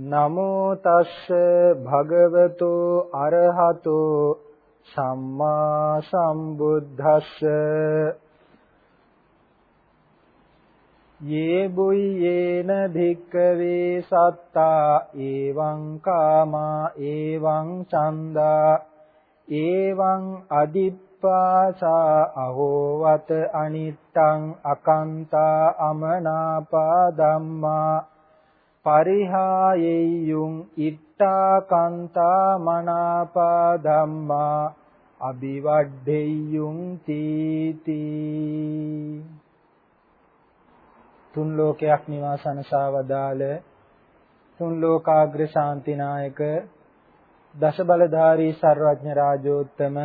නමෝ තස්ස භගවතු අරහතෝ සම්මා සම්බුද්දස්ස. යේ බුයේන භික්කවේ සත්තා එවං කාමා එවං චන්දා එවං අදිප්පාසා අහෝවත අනිත්තං අකන්තා අමනාපා ධම්මා පරිහායෙය්‍යුං ඉත්තා කන්තා මනාපා ධම්මා අபிවඩ්ඩෙය්‍යුං තීති. තුන් ලෝකයක් නිවාසනසා වදාළ තුන් ලෝකාග්‍ර ශාන්තිනායක දස බලධාරී සර්වඥ රාජෝත්තම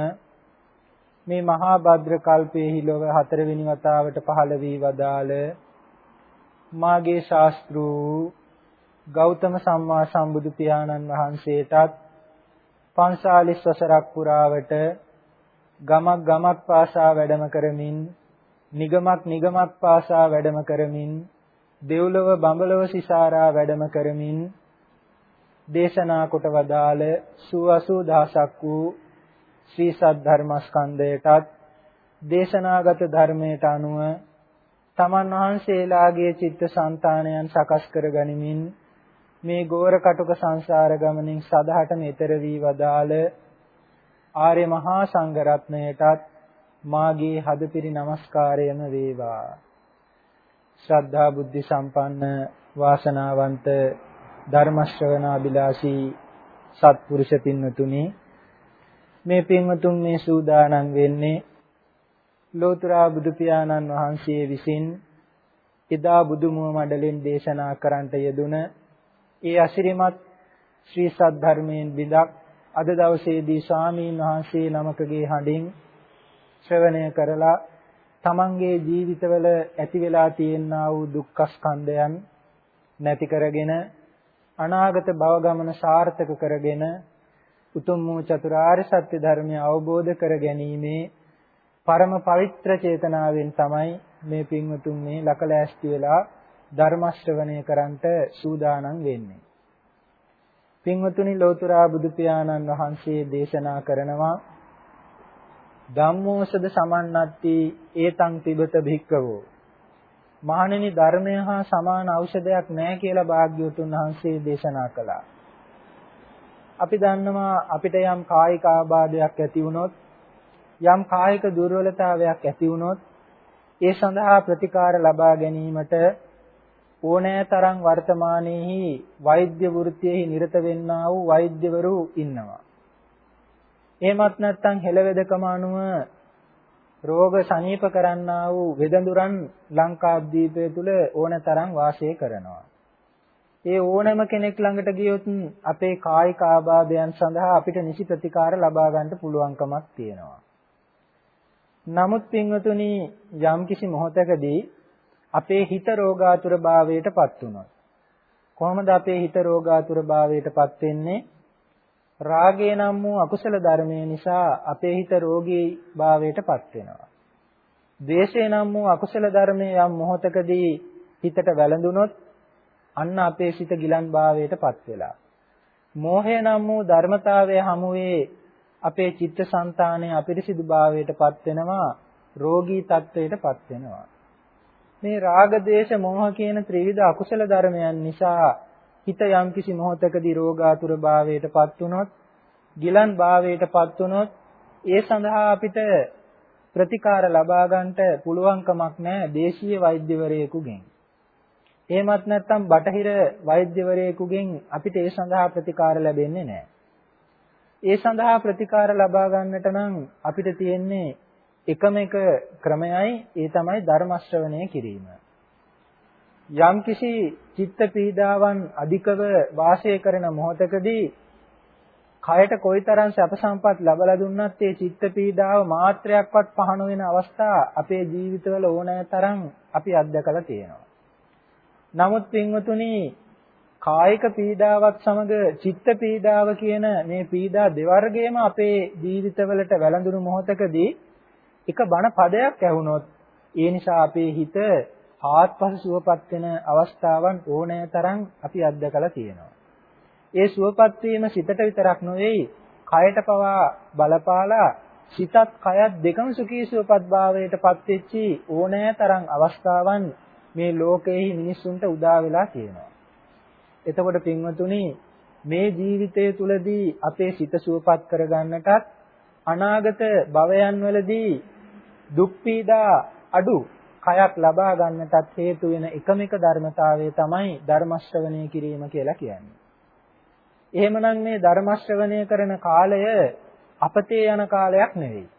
මේ මහා භද්‍ර කල්පයේහි ලොව හතරවෙනි වතාවට පහළ වී වදාළ මාගේ ශාස්ත්‍රූ ගෞතම සම්මා සම්බුදු පියාණන් වහන්සේටත් පන්සාලිස් වසරක් පුරාවට ගමක් ගමක් පාසා වැඩම කරමින් නිගමක් නිගමක් පාසා වැඩම කරමින් දෙව්ලොව බඹලොව සිසාරා වැඩම කරමින් දේශනා කොට වදාළ සුවසු දහසක් වූ ශ්‍රී සද්ධර්මස්කන්ධයටත් දේශනාගත ධර්මයට අනුව තමන් වහන්සේලාගේ චිත්තසංතානයන් සකස් කර ගනිමින් මේ ගෝර කටුක සංසාර ගමනින් සදහටම ඈතර වී වදාළ ආර්ය මහා සංඝ රත්නයටත් මාගේ හදපිරි নমස්කාරයම වේවා. ශ්‍රද්ධා බුද්ධ සම්පන්න වාසනාවන්ත ධර්ම ශ්‍රවණාබිලාසී සත්පුරුෂ පින්වතුනි මේ පින්වතුන් මේ සූදානම් වෙන්නේ ලෝතර බුදු පියාණන් වහන්සේ විසින් එදා බුදුමුව මඩලෙන් දේශනා කරන්නට යෙදුන ඒ අසිරිමත් ශ්‍රී සද්ධර්මයෙන් බිදක් අද දවසේදී ස්වාමීන් වහන්සේ නමකගේ හඬින් ශ්‍රවණය කරලා තමන්ගේ ජීවිතවල ඇති වෙලා තියෙනා වූ දුක්ඛ ස්කන්ධයන් නැති කරගෙන අනාගත භව ගමන සාර්ථක කරගෙන උතුම් වූ චතුරාර්ය සත්‍ය ධර්මය අවබෝධ කර ගැනීමේ පරම පවිත්‍ර චේතනාවෙන් තමයි මේ පින්වතුන් මේ ලකලෑස්ති වෙලා ධර්ම ශ්‍රවණය කරන්නට සූදානම් වෙන්නේ. පින්වතුනි ලෝතර බුදු පියාණන් වහන්සේ දේශනා කරනවා ධම්මෝසද සමන්නත්ති ඒතං තිබත භික්කවෝ මහණෙනි ධර්මය හා සමාන ඖෂධයක් නැහැ කියලා භාග්‍යවතුන් වහන්සේ දේශනා කළා. අපි දන්නවා අපිට යම් කායික ආබාධයක් ඇති වුණොත් යම් කායික දුර්වලතාවයක් ඇති වුණොත් ඒ සඳහා ප්‍රතිකාර ලබා ගැනීමට ඕනෑතරම් වර්තමානයේහි වෛද්‍ය වෘත්තියෙහි නිරත වෙන්නා වූ වෛද්‍යවරු ඉන්නවා. එහෙමත් නැත්නම් හෙළවෙදකම අනුව රෝග සනීප කරන්නා වූ වෙදඳුරන් ලංකාද්වීපය තුල ඕනතරම් වාසය කරනවා. ඒ ඕනෑම කෙනෙක් ළඟට ගියොත් අපේ කායික ආබාධයන් සඳහා අපිට නිසි ප්‍රතිකාර ලබා ගන්න පුළුවන්කමක් තියෙනවා. නමුත් පින්වතුනි යම්කිසි මොහොතකදී අපේ හිත රෝගාතුර භාවයටපත් වුණොත් කොහොමද අපේ හිත රෝගාතුර භාවයටපත් වෙන්නේ? රාගය නම් වූ අකුසල ධර්මය නිසා අපේ හිත රෝගී භාවයටපත් වෙනවා. ද්වේෂය නම් වූ අකුසල ධර්මය යම් මොහොතකදී හිතට වැළඳුනොත් අන්න අපේ සිත ගිලන් භාවයටපත් වෙලා. මෝහය නම් වූ ධර්මතාවය හමුවේ අපේ චිත්තසංතානය අපිරිසිදු භාවයටපත් වෙනවා රෝගී තත්වයටපත් වෙනවා. මේ රාග, දේශ, මෝහ කියන ත්‍රිවිධ අකුසල ධර්මයන් නිසා හිත යම්කිසි මොහොතකදී රෝගාතුර භාවයටපත් වුනොත්, ගිලන් භාවයටපත් වුනොත්, ඒ සඳහා අපිට ප්‍රතිකාර ලබා ගන්නට පුළුවන්කමක් නැහැ දේශීය වෛද්‍යවරයෙකුගෙන්. එහෙමත් නැත්නම් බටහිර වෛද්‍යවරයෙකුගෙන් අපිට ඒ සඳහා ප්‍රතිකාර ලැබෙන්නේ නැහැ. ඒ සඳහා ප්‍රතිකාර ලබා ගන්නට නම් අපිට තියෙන්නේ එකම එක ක්‍රමයයි ඒ තමයි ධර්ම ශ්‍රවණය කිරීම. යම්කිසි චිත්ත පීඩාවන් අධිකව වාසය කරන මොහොතකදී කයට කොයිතරම් සැප සම්පත් ලබලා දුන්නත් ඒ චිත්ත පීඩාව මාත්‍රයක්වත් පහන වෙන අවස්ථා අපේ ජීවිතවල ඕනෑ තරම් අපි අත්දකලා තියෙනවා. නමුත් පින්වතුනි කායික පීඩාවත් සමග චිත්ත පීඩාව කියන මේ පීඩා දෙවර්ගයේම අපේ ජීවිතවලට වැළඳුණු මොහොතකදී එක බණ පදයක් ඇහුනොත් ඒ නිසා අපේ හිත ආත්පස සුවපත් වෙන අවස්ථාවන් ඕනෑ තරම් අපි අත්දකලා තියෙනවා. ඒ සුවපත් වීම සිතට විතරක් නෙවෙයි කයට පවා බලපාලා සිතත් කයත් දෙකම සුඛී සුවපත් භාවයට පත් වෙච්චි ඕනෑ තරම් අවස්ථාවන් මේ ලෝකයේ මිනිස්සුන්ට උදා වෙලා තියෙනවා. එතකොට පින්වතුනි මේ ජීවිතය තුළදී අපේ සිත සුවපත් කරගන්නටත් අනාගත භවයන් වලදී දුක් පීඩා අඩු කයක් ලබා ගන්නටත් හේතු වෙන එකම එක ධර්මතාවය තමයි ධර්ම ශ්‍රවණය කිරීම කියලා කියන්නේ. එහෙමනම් මේ ධර්ම ශ්‍රවණය කරන කාලය අපතේ යන කාලයක් නෙවෙයි.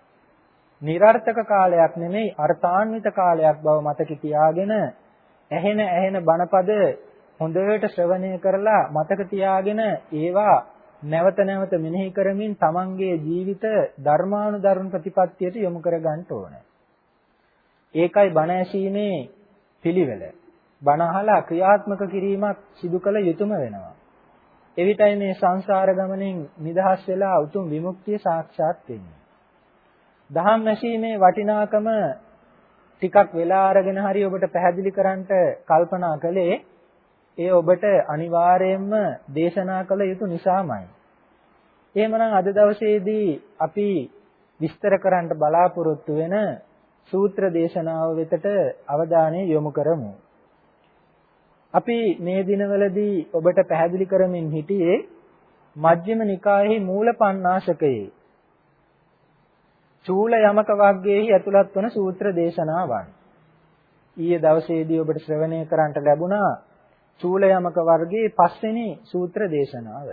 નિરර්ථක කාලයක් නෙමෙයි අර්ථාන්විත කාලයක් බව මතක තියාගෙන ඇහෙන ඇහෙන බණපද හොඳට ශ්‍රවණය කරලා මතක තියාගෙන ඒවා නැවත නැවත මෙනෙහි කරමින් තමන්ගේ ජීවිත ධර්මානුධර්ම ප්‍රතිපත්තියට යොමු කර ගන්න ඕනේ. ඒකයි බණ ඇසීමේ පිළිවෙල. බණ අහලා ක්‍රියාත්මක කිරීමක් සිදු කළ යුතුම වෙනවා. එවිටයි මේ සංසාර ගමනෙන් නිදහස් වෙලා උතුම් විමුක්තිය සාක්ෂාත් වෙන්නේ. දහම් ඇසීමේ වටිනාකම ටිකක් වෙලා අරගෙන හරි ඔබට පැහැදිලි කරන්නට කල්පනා කළේ ඒ ඔබට අනිවාර්යයෙන්ම දේශනා කළ යුතු නිසාමයි. එහෙමනම් අද දවසේදී අපි විස්තර කරන්න බලාපොරොත්තු වෙන සූත්‍ර දේශනාව වෙතට අවධානය යොමු කරමු. අපි මේ දිනවලදී ඔබට පැහැදිලි කරමින් හිටියේ මජ්ක්‍ධිම නිකායේ මූල පණ්ණාසකයේ චූල යමක වර්ගයේහි ඇතුළත් වන සූත්‍ර දේශනාවන්. ඊයේ දවසේදී ඔබට ශ්‍රවණය කරන්නට ලැබුණා චූල යමක වර්ගයේ පස්වෙනි සූත්‍ර දේශනාව.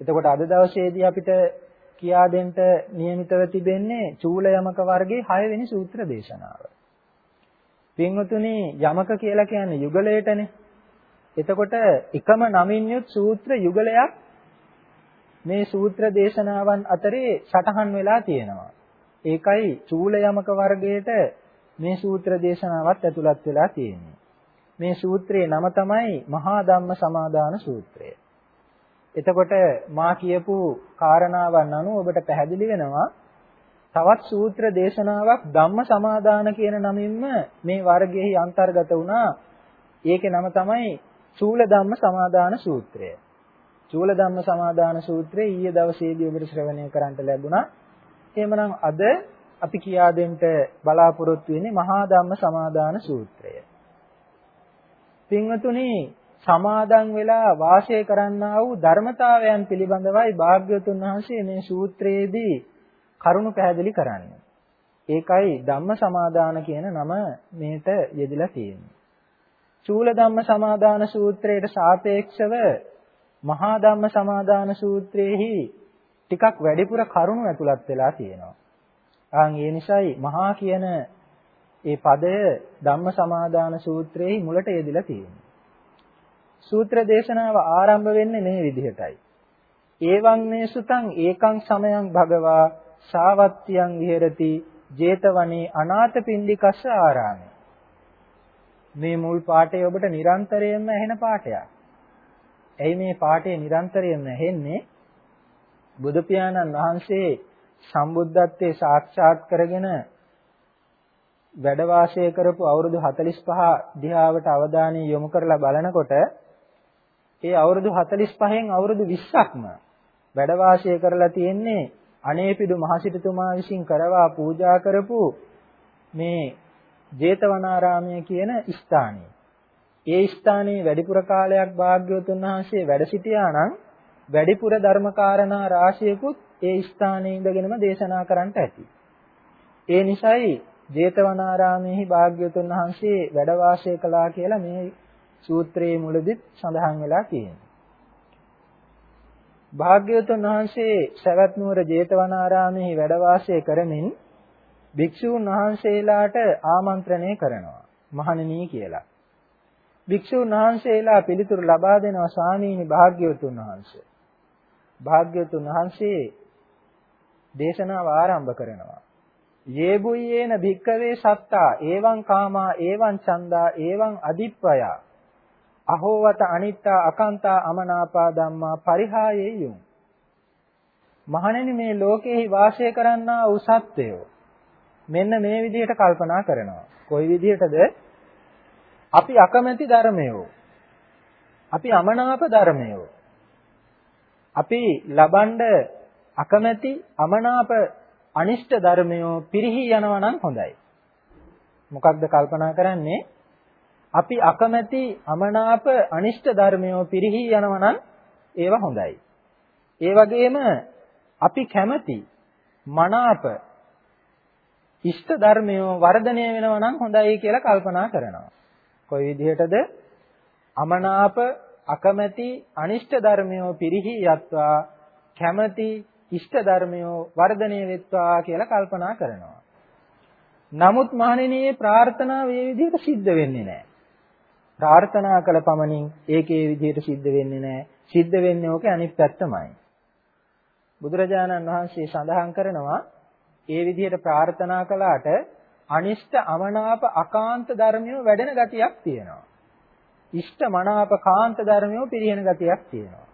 එතකොට අද දවසේදී අපිට කියා දෙන්න નિયમિતව තිබෙන්නේ චූල යමක වර්ගයේ 6 වෙනි සූත්‍ර දේශනාව. පින්වතුනි යමක කියලා කියන්නේ යුගලයටනේ. එතකොට එකම නමින් යුත් සූත්‍ර යුගලයක් මේ සූත්‍ර දේශනාවන් අතරේ සටහන් වෙලා තියෙනවා. ඒකයි චූල යමක වර්ගයේට මේ සූත්‍ර දේශනාවත් ඇතුළත් වෙලා තියෙන්නේ. මේ සූත්‍රයේ නම තමයි මහා ධම්ම සමාදාන සූත්‍රය. එතකොට මා කියපු කාරණාවන් අනුව ඔබට පැහැදිලි වෙනවා තවත් සූත්‍ර දේශනාවක් ධම්ම සමාදාන කියන නමින්ම මේ වර්ගයේ අන්තර්ගත වුණා. ඒකේ නම තමයි චූල ධම්ම සමාදාන සූත්‍රය. චූල ධම්ම සමාදාන සූත්‍රය ඊයේ දවසේදී ඔබට ශ්‍රවණය කරන්නට ලැබුණා. එහෙමනම් අද අපි කියා දෙන්න බලාපොරොත්තු වෙන්නේ මහා ධම්ම සමාදාන සූත්‍රය. පින්වතුනි සමාදන් වෙලා වාසය කරන්නා වූ ධර්මතාවයන් පිළිබඳවයි භාග්‍යවතුන් වහන්සේ මේ සූත්‍රයේදී කරුණු පැහැදිලි කරන්නේ. ඒකයි ධම්ම සමාදාන කියන නම මේට යෙදিলা තියෙන්නේ. චූල ධම්ම සමාදාන සූත්‍රයට සාපේක්ෂව මහා ධම්ම සමාදාන සූත්‍රයේහි ටිකක් වැඩිපුර කරුණු ඇතුළත් වෙලා තියෙනවා. ආන් ඒ නිසායි මහා කියන ඒ පදය ධම්ම සමාදාන සූත්‍රයේ මුලට යෙදিলা තියෙනවා. සූත්‍ර දේශනාව ආරම්භ වෙන්නේ මේ විදිහටයි. ඒවං මේ සුතං ඒකං සමයං භගවා සාවත්තියං විහෙරති 제තවනේ අනාථපිණ්ඩිකස්ස ආරාමේ. මේ මුල් පාඩේ ඔබට නිරන්තරයෙන්ම ඇහෙන පාඩයක්. ඇයි මේ පාඩේ නිරන්තරයෙන්ම ඇහෙන්නේ? බුදු පියාණන් වහන්සේ සම්බුද්ධත්වයේ සාක්ෂාත් කරගෙන වැඩ වාසය කරපු අවුරුදු 45 දිහාවට අවධානය යොමු කරලා බලනකොට ඒ අවුරුදු 45න් අවුරුදු 20ක්ම වැඩ වාසය කරලා තියෙන්නේ අනේපිදු මහසිටුතුමා විසින් කරවා පූජා කරපු මේ ජේතවනාරාමය කියන ස්ථානයේ. ඒ ස්ථානයේ වැඩිපුර කාලයක් භාග්‍යවතුන් වහන්සේ වැඩ සිටියා නම් වැඩිපුර ධර්මකාරණා රාශියකුත් ඒ ස්ථානයේ ඉඳගෙනම දේශනා කරන්නට ඇති. ඒ නිසායි ජේතවනාරාමේහි භාග්‍යවතුන් වහන්සේ වැඩ වාසය කළා කියලා මේ සූත්‍රයේ මුලදිත් සඳහන් වෙලා තියෙනවා. භාග්‍යවතුන් වහන්සේ සවැත් නුවර ජේතවනාරාමෙහි වැඩ වාසය කරමින් භික්ෂූන් වහන්සේලාට ආමන්ත්‍රණය කරනවා මහණෙනි කියලා. භික්ෂූන් වහන්සේලා පිළිතුරු ලබා දෙනවා ස්වාමීනි භාග්‍යවතුන් වහන්සේ. භාග්‍යවතුන් වහන්සේ දේශනාව ආරම්භ කරනවා. යේබුයේන භික්කවේ සත්තා එවං කාමා එවං චන්දා එවං අදිප්පයා අහෝවත අනිත්තා අකන්තා අමනාපා ධම්මා පරිහායේයුම් මහණෙනි මේ ලෝකෙහි වාසය කරන්නා වූ සත්වයෝ මෙන්න මේ විදිහට කල්පනා කරනවා. කොයි විදිහටද? අපි අකමැති ධර්මයෝ අපි අමනාප ධර්මයෝ අපි ලබනද අකමැති අමනාප අනිෂ්ට ධර්මයෝ පිරිහි යනවා නම් හොඳයි. මොකක්ද කල්පනා කරන්නේ? අපි අකමැති අමනාප අනිෂ්ට ධර්මයෝ පිරිහි යනවා නම් ඒවා හොඳයි. ඒ වගේම අපි කැමති මනාප ඉෂ්ට ධර්මයෝ වර්ධනය වෙනවා නම් හොඳයි කියලා කල්පනා කරනවා. කොයි විදිහටද? අමනාප අකමැති අනිෂ්ට ධර්මයෝ පිරිහි යත්වා කැමැති ඉෂ්ට ධර්මයෝ වර්ධනය වෙත්වා කියලා කල්පනා කරනවා. නමුත් මහණෙනි ප්‍රාර්ථනා මේ විදිහට සිද්ධ වෙන්නේ නැහැ. ප්‍රාර්ථනා කළ පමණින් ඒකේ විදිහට සිද්ධ වෙන්නේ නැහැ. සිද්ධ වෙන්නේ ඕකේ අනිත් පැත්තමයි. බුදුරජාණන් වහන්සේ සඳහන් කරනවා ඒ විදිහට ප්‍රාර්ථනා කළාට අනිෂ්ට අමනාප අකාන්ත ධර්මියෝ වැඩෙන ගතියක් තියෙනවා. ඉෂ්ට මනාප කාන්ත ධර්මියෝ පිරිහෙන ගතියක් තියෙනවා.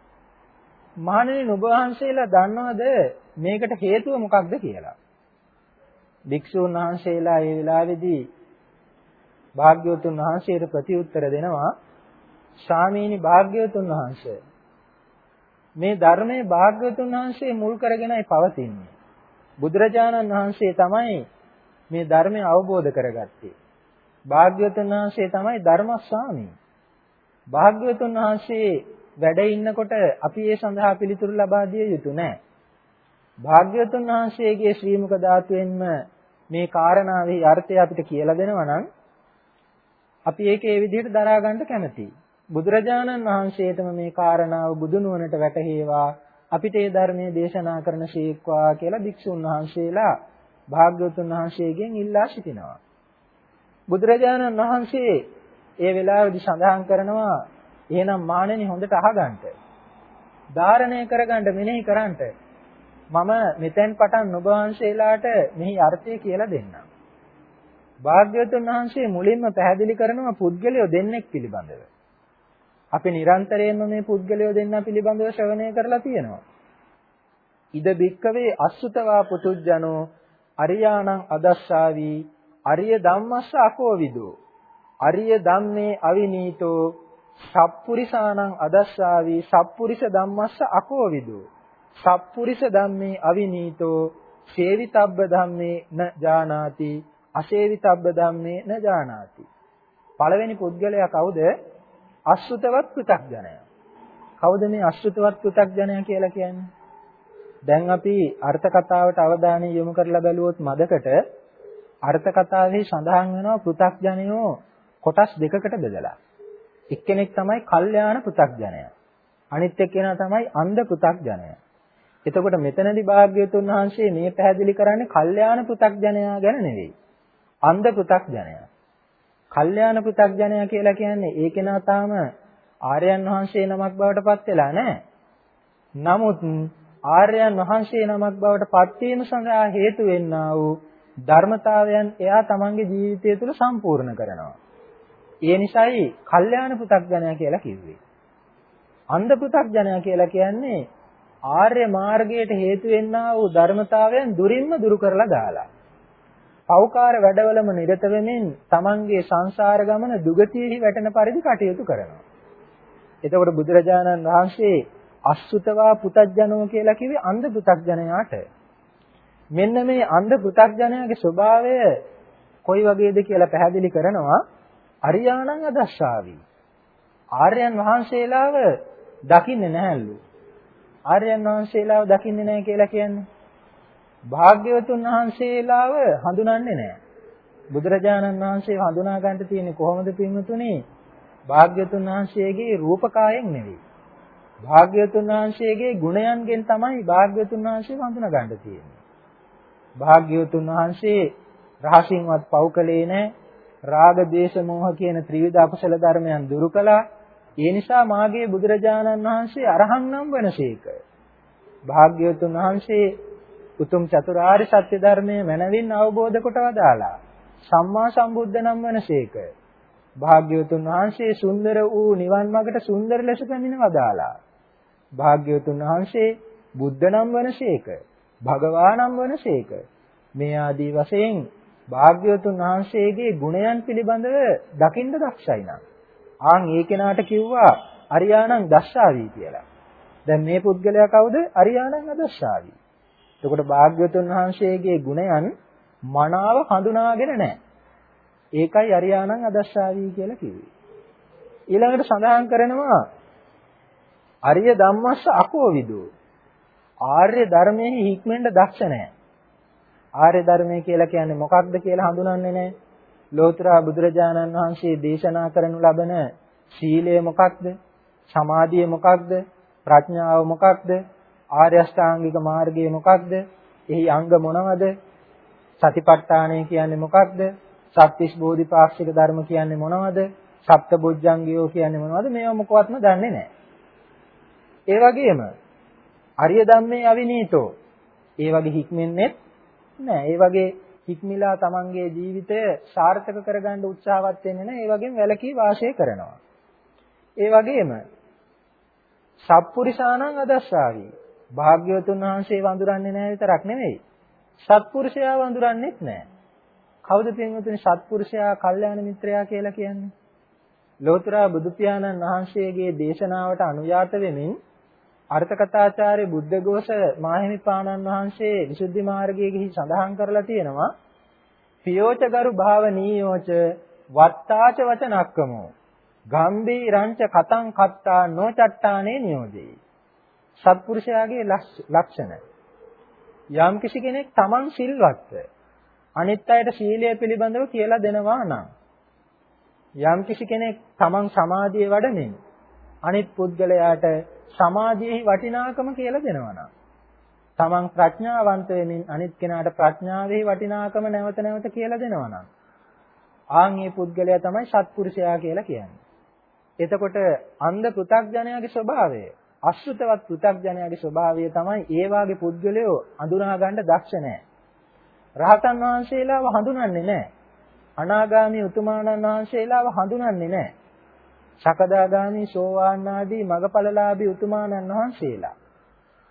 මහණෙනි නුඹ වහන්සේලා දන්නවද මේකට හේතුව මොකක්ද කියලා? භික්ෂූන් වහන්සේලා ඒ වෙලාවේදී භාග්‍යවතුන් වහන්සේට ප්‍රතිඋත්තර දෙනවා ශාමීනි භාග්‍යවතුන් වහන්සේ මේ ධර්මයේ භාග්‍යවතුන් වහන්සේ මුල් කරගෙනයි පවතින්නේ. බුදුරජාණන් වහන්සේ තමයි මේ ධර්මය අවබෝධ කරගත්තේ. භාග්‍යවතුන් වහන්සේ තමයි ධර්ම ස්වාමී භාග්‍යවතුන් වහන්සේ වැඩ ඉන්නකොට අපි ඒ සඳහා පිළිතුරු ලබා දිය යුතු නැහැ භාග්‍යවතුන් වහන්සේගේ ශ්‍රී මුඛ ධාතුවෙන්ම මේ කාරණාවේ අර්ථය අපිට කියලා දෙනවා නම් අපි ඒක ඒ විදිහට දරා ගන්න කැමතියි. බුදුරජාණන් වහන්සේටම මේ කාරණාව බුදුනුවණට වැටහේවා අපිට ඒ ධර්මයේ දේශනා කරන ශීක්වා කියලා භික්ෂුන් වහන්සේලා භාග්‍යවතුන් වහන්සේගෙන් ඉල්ලා සිටිනවා. බුදුරජාණන් වහන්සේ ඒ වෙලාවේදී සඳහන් කරනවා එහෙනම් මානෙනි හොඳට අහගන්න. ධාරණය කරගන්න මෙනෙහි කරන්න. මම මෙතෙන් පටන් ඔබ වහන්සේලාට මෙහි අර්ථය කියලා දෙන්නම්. භාග්‍යවතුන් වහන්සේ මුලින්ම පැහැදිලි කරනවා පුද්ගලයෝ දෙන්නෙක් පිළිබඳව. අපි නිරන්තරයෙන්ම මේ පුද්ගලයෝ දෙන්න පිළිබඳව ශ්‍රවණය කරලා තියෙනවා. ඉද බික්කවේ අසුතවා පුතුජනෝ අරියාණං අදස්සාවි අරිය ධම්මස්ස අකෝවිදෝ අරිය ධම්මේ අවිනීතෝ සප්පුරිසාණං අදස්සාවි සප්පුරිස ධම්මස්ස අකෝවිදෝ සප්පුරිස ධම්මේ අවිනීතෝ සේවිතබ්බ ධම්මේ න ජානාති අසේවිතබ්බ ධම්මේන ජානාති. පළවෙනි පුද්ගලයා කවුද? අසෘතවත් පෘථග්ජනය. කවුද මේ අසෘතවත් පෘථග්ජනය කියලා කියන්නේ? දැන් අපි අර්ථ කතාවට අවධානය යොමු කරලා බැලුවොත් මදකට අර්ථ කතාවේ සඳහන් වෙනවා පෘථග්ජනයෝ කොටස් දෙකකට බෙදලා. එක්කෙනෙක් තමයි කල්යාණ පෘථග්ජනය. අනිත් එක්කෙනා තමයි අන්ධ පෘථග්ජනය. එතකොට මෙතනදී භාග්‍යවතුන් වහන්සේ මේ පැහැදිලි කරන්නේ කල්යාණ පෘථග්ජනයා ගැන නෙවෙයි. අන්ධ පෘ탁ඥයා. කල්යාණ පෘ탁ඥයා කියලා කියන්නේ ඒ කෙනා තාම ආර්යයන් වහන්සේ නමක් බවට පත් වෙලා නැහැ. නමුත් ආර්යයන් වහන්සේ නමක් බවට පත්වීම සඳහා හේතු වෙන්නා වූ ධර්මතාවයන් එයා තමන්ගේ ජීවිතය තුළ සම්පූර්ණ කරනවා. ඒ නිසායි කල්යාණ පෘ탁ඥයා කියලා කිව්වේ. අන්ධ පෘ탁ඥයා කියලා කියන්නේ ආර්ය මාර්ගයට හේතු වෙන්නා වූ ධර්මතාවයන් දුරින්ම දුරු කරලා දාලා. පෞකාර වැඩවලම නිරත වෙමින් තමන්ගේ සංසාර ගමන දුගතියෙහි වැටෙන පරිදි කටයුතු කරනවා. එතකොට බුදුරජාණන් වහන්සේ අසුතවා පුතඥෝ කියලා කිව්වේ අන්ධ පුතඥයාට. මෙන්න මේ අන්ධ පුතඥයාගේ ස්වභාවය කොයි වගේද කියලා පැහැදිලි කරනවා අරියාණං අදස්සාවි. ආර්යයන් වහන්සේලාව දකින්නේ නැහැලු. ආර්යයන් වහන්සේලාව දකින්නේ නැහැ කියලා කියන්නේ භාග්‍යවතුන් වහන්සේලාව හඳුනන්නේ නැහැ. බුදුරජාණන් වහන්සේ හඳුනා ගන්න තියෙන්නේ කොහොමද පින්වතුනි? භාග්‍යවතුන් වහන්සේගේ රූපකායෙන් නෙවෙයි. භාග්‍යවතුන් වහන්සේගේ ගුණයන්ගෙන් තමයි භාග්‍යවතුන් වහන්සේ හඳුනා ගන්න තියෙන්නේ. භාග්‍යවතුන් වහන්සේ රහසින්වත් පව් කළේ නැහැ. රාග, දේශ, මෝහ කියන ත්‍රිවිධ අකුසල ධර්මයන් දුරු කළා. ඒ නිසා මාගේ බුදුරජාණන් වහන්සේ අරහන් නම් වනසේක. භාග්‍යවතුන් වහන්සේ උතුම් චතුරාර්ය සත්‍ය ධර්මය මනවින් අවබෝධ කොට වදාලා. සම්මා සම්බුද්ධ නම් වනසේක. භාග්‍යවතුන් වහන්සේ සුන්දර වූ නිවන් මාර්ගට සුන්දර ලෙස පැමිණ වදාලා. භාග්‍යවතුන් වහන්සේ බුද්ධ නම් වනසේක. භගවා නම් වනසේක. මේ ආදී වශයෙන් භාග්‍යවතුන් වහන්සේගේ ගුණයන් පිළිබඳව දකින්න දක්ෂයි නම් ආන් ඒ කෙනාට කිව්වා අරියාණං දස්සාවි කියලා. දැන් මේ පුද්ගලයා කවුද? අරියාණං අදස්සාවි. එතකොට භාග්‍යවතුන් වහන්සේගේ ගුණයන් මනාව හඳුනාගෙන නැහැ. ඒකයි අරියාණං අදස්සාවි කියලා කිව්වේ. ඊළඟට සඳහන් කරනවා අරිය ධම්මස්ස අකෝවිදෝ ආර්ය ධර්මයේ හික්මෙන්ද දක්ෂ නැහැ. ආර්ය ධර්මය කියලා කියන්නේ මොකක්ද කියලා හඳුනන්නේ නැහැ. ලෝතර බුදුරජාණන් වහන්සේ දේශනා කරනු ලබන සීලය මොකක්ද? සමාධිය මොකක්ද? ප්‍රඥාව මොකක්ද? ආර්ය අෂ්ටාංගික මාර්ගය මොකක්ද? එහි අංග මොනවද? සතිපට්ඨානය කියන්නේ මොකක්ද? සත්‍තිස් බෝධිපාක්ෂික ධර්ම කියන්නේ මොනවද? සප්තබොජ්ජංගයෝ කියන්නේ මොනවද? මේවා මොකවත්ම දන්නේ නැහැ. ඒ වගේම අරිය ධම්මේ අවිනීතෝ ඒ වගේ හික්මෙන්නේ නැහැ. ඒ වගේ හික්මිලා තමන්ගේ ජීවිතය සාර්ථක කරගන්න උත්සාහවත් වෙන්නේ නැහැ. ඒ වගේම වැලකී වාසය කරනවා. ඒ වගේම සත්පුරිසානං අදස්සාවි. භාග්‍යවතුන් වහන්සේ වඳුරන්නේ නැහැ විතරක් නෙවෙයි. සත්පුරුෂයා වඳුරන්නේත් නැහැ. කවුද පින්වතුනි සත්පුරුෂයා කල්යාණ මිත්‍රයා කියලා කියන්නේ? ලෝතර බුදු පියාණන් වහන්සේගේ දේශනාවට අනුයාත වෙමින් අර්ථකථාචාර්ය බුද්ධඝෝෂ මාහිමිපාණන් වහන්සේ විසුද්ධි මාර්ගයේ සඳහන් කරලා තියෙනවා පියෝච ගරු භාවනීයෝච වත්තාච වචනක්කමෝ ගම්බීරංච කතං කත්තා නොචට්ටානේ නියෝජේ සත්පුරුෂයාගේ ලක්ෂණ. යම් කිසි කෙනෙක් Taman සිල්වත්ව අනිත් අයට සීලය පිළිබඳව කියලා දෙනවා නම්. යම් කිසි කෙනෙක් Taman සමාධිය වඩමින් අනිත් පුද්ගලයාට සමාධියේ වටිනාකම කියලා දෙනවා තමන් ප්‍රඥාවන්ත වෙමින් අනිත් කෙනාට ප්‍රඥාවේ වටිනාකම නැවත නැවත කියලා දෙනවා නම්. ආන් මේ පුද්ගලයා තමයි සත්පුරුෂයා කියලා කියන්නේ. එතකොට අන්ධ පෘ탁ජනයාගේ ස්වභාවය අසුතවත් පෘ탁ජනයාගේ ස්වභාවය තමයි ඒ වාගේ පුද්ගලයෝ අඳුනා ගන්න දක්ෂ නැහැ. රහතන් වහන්සේලාව හඳුනන්නේ නැහැ. අනාගාමී උතුමාණන් වහන්සේලාව හඳුනන්නේ නැහැ. සකදාගාමි සෝවාන් ආදී මගපලලාභී උතුමාණන් වහන්සේලා.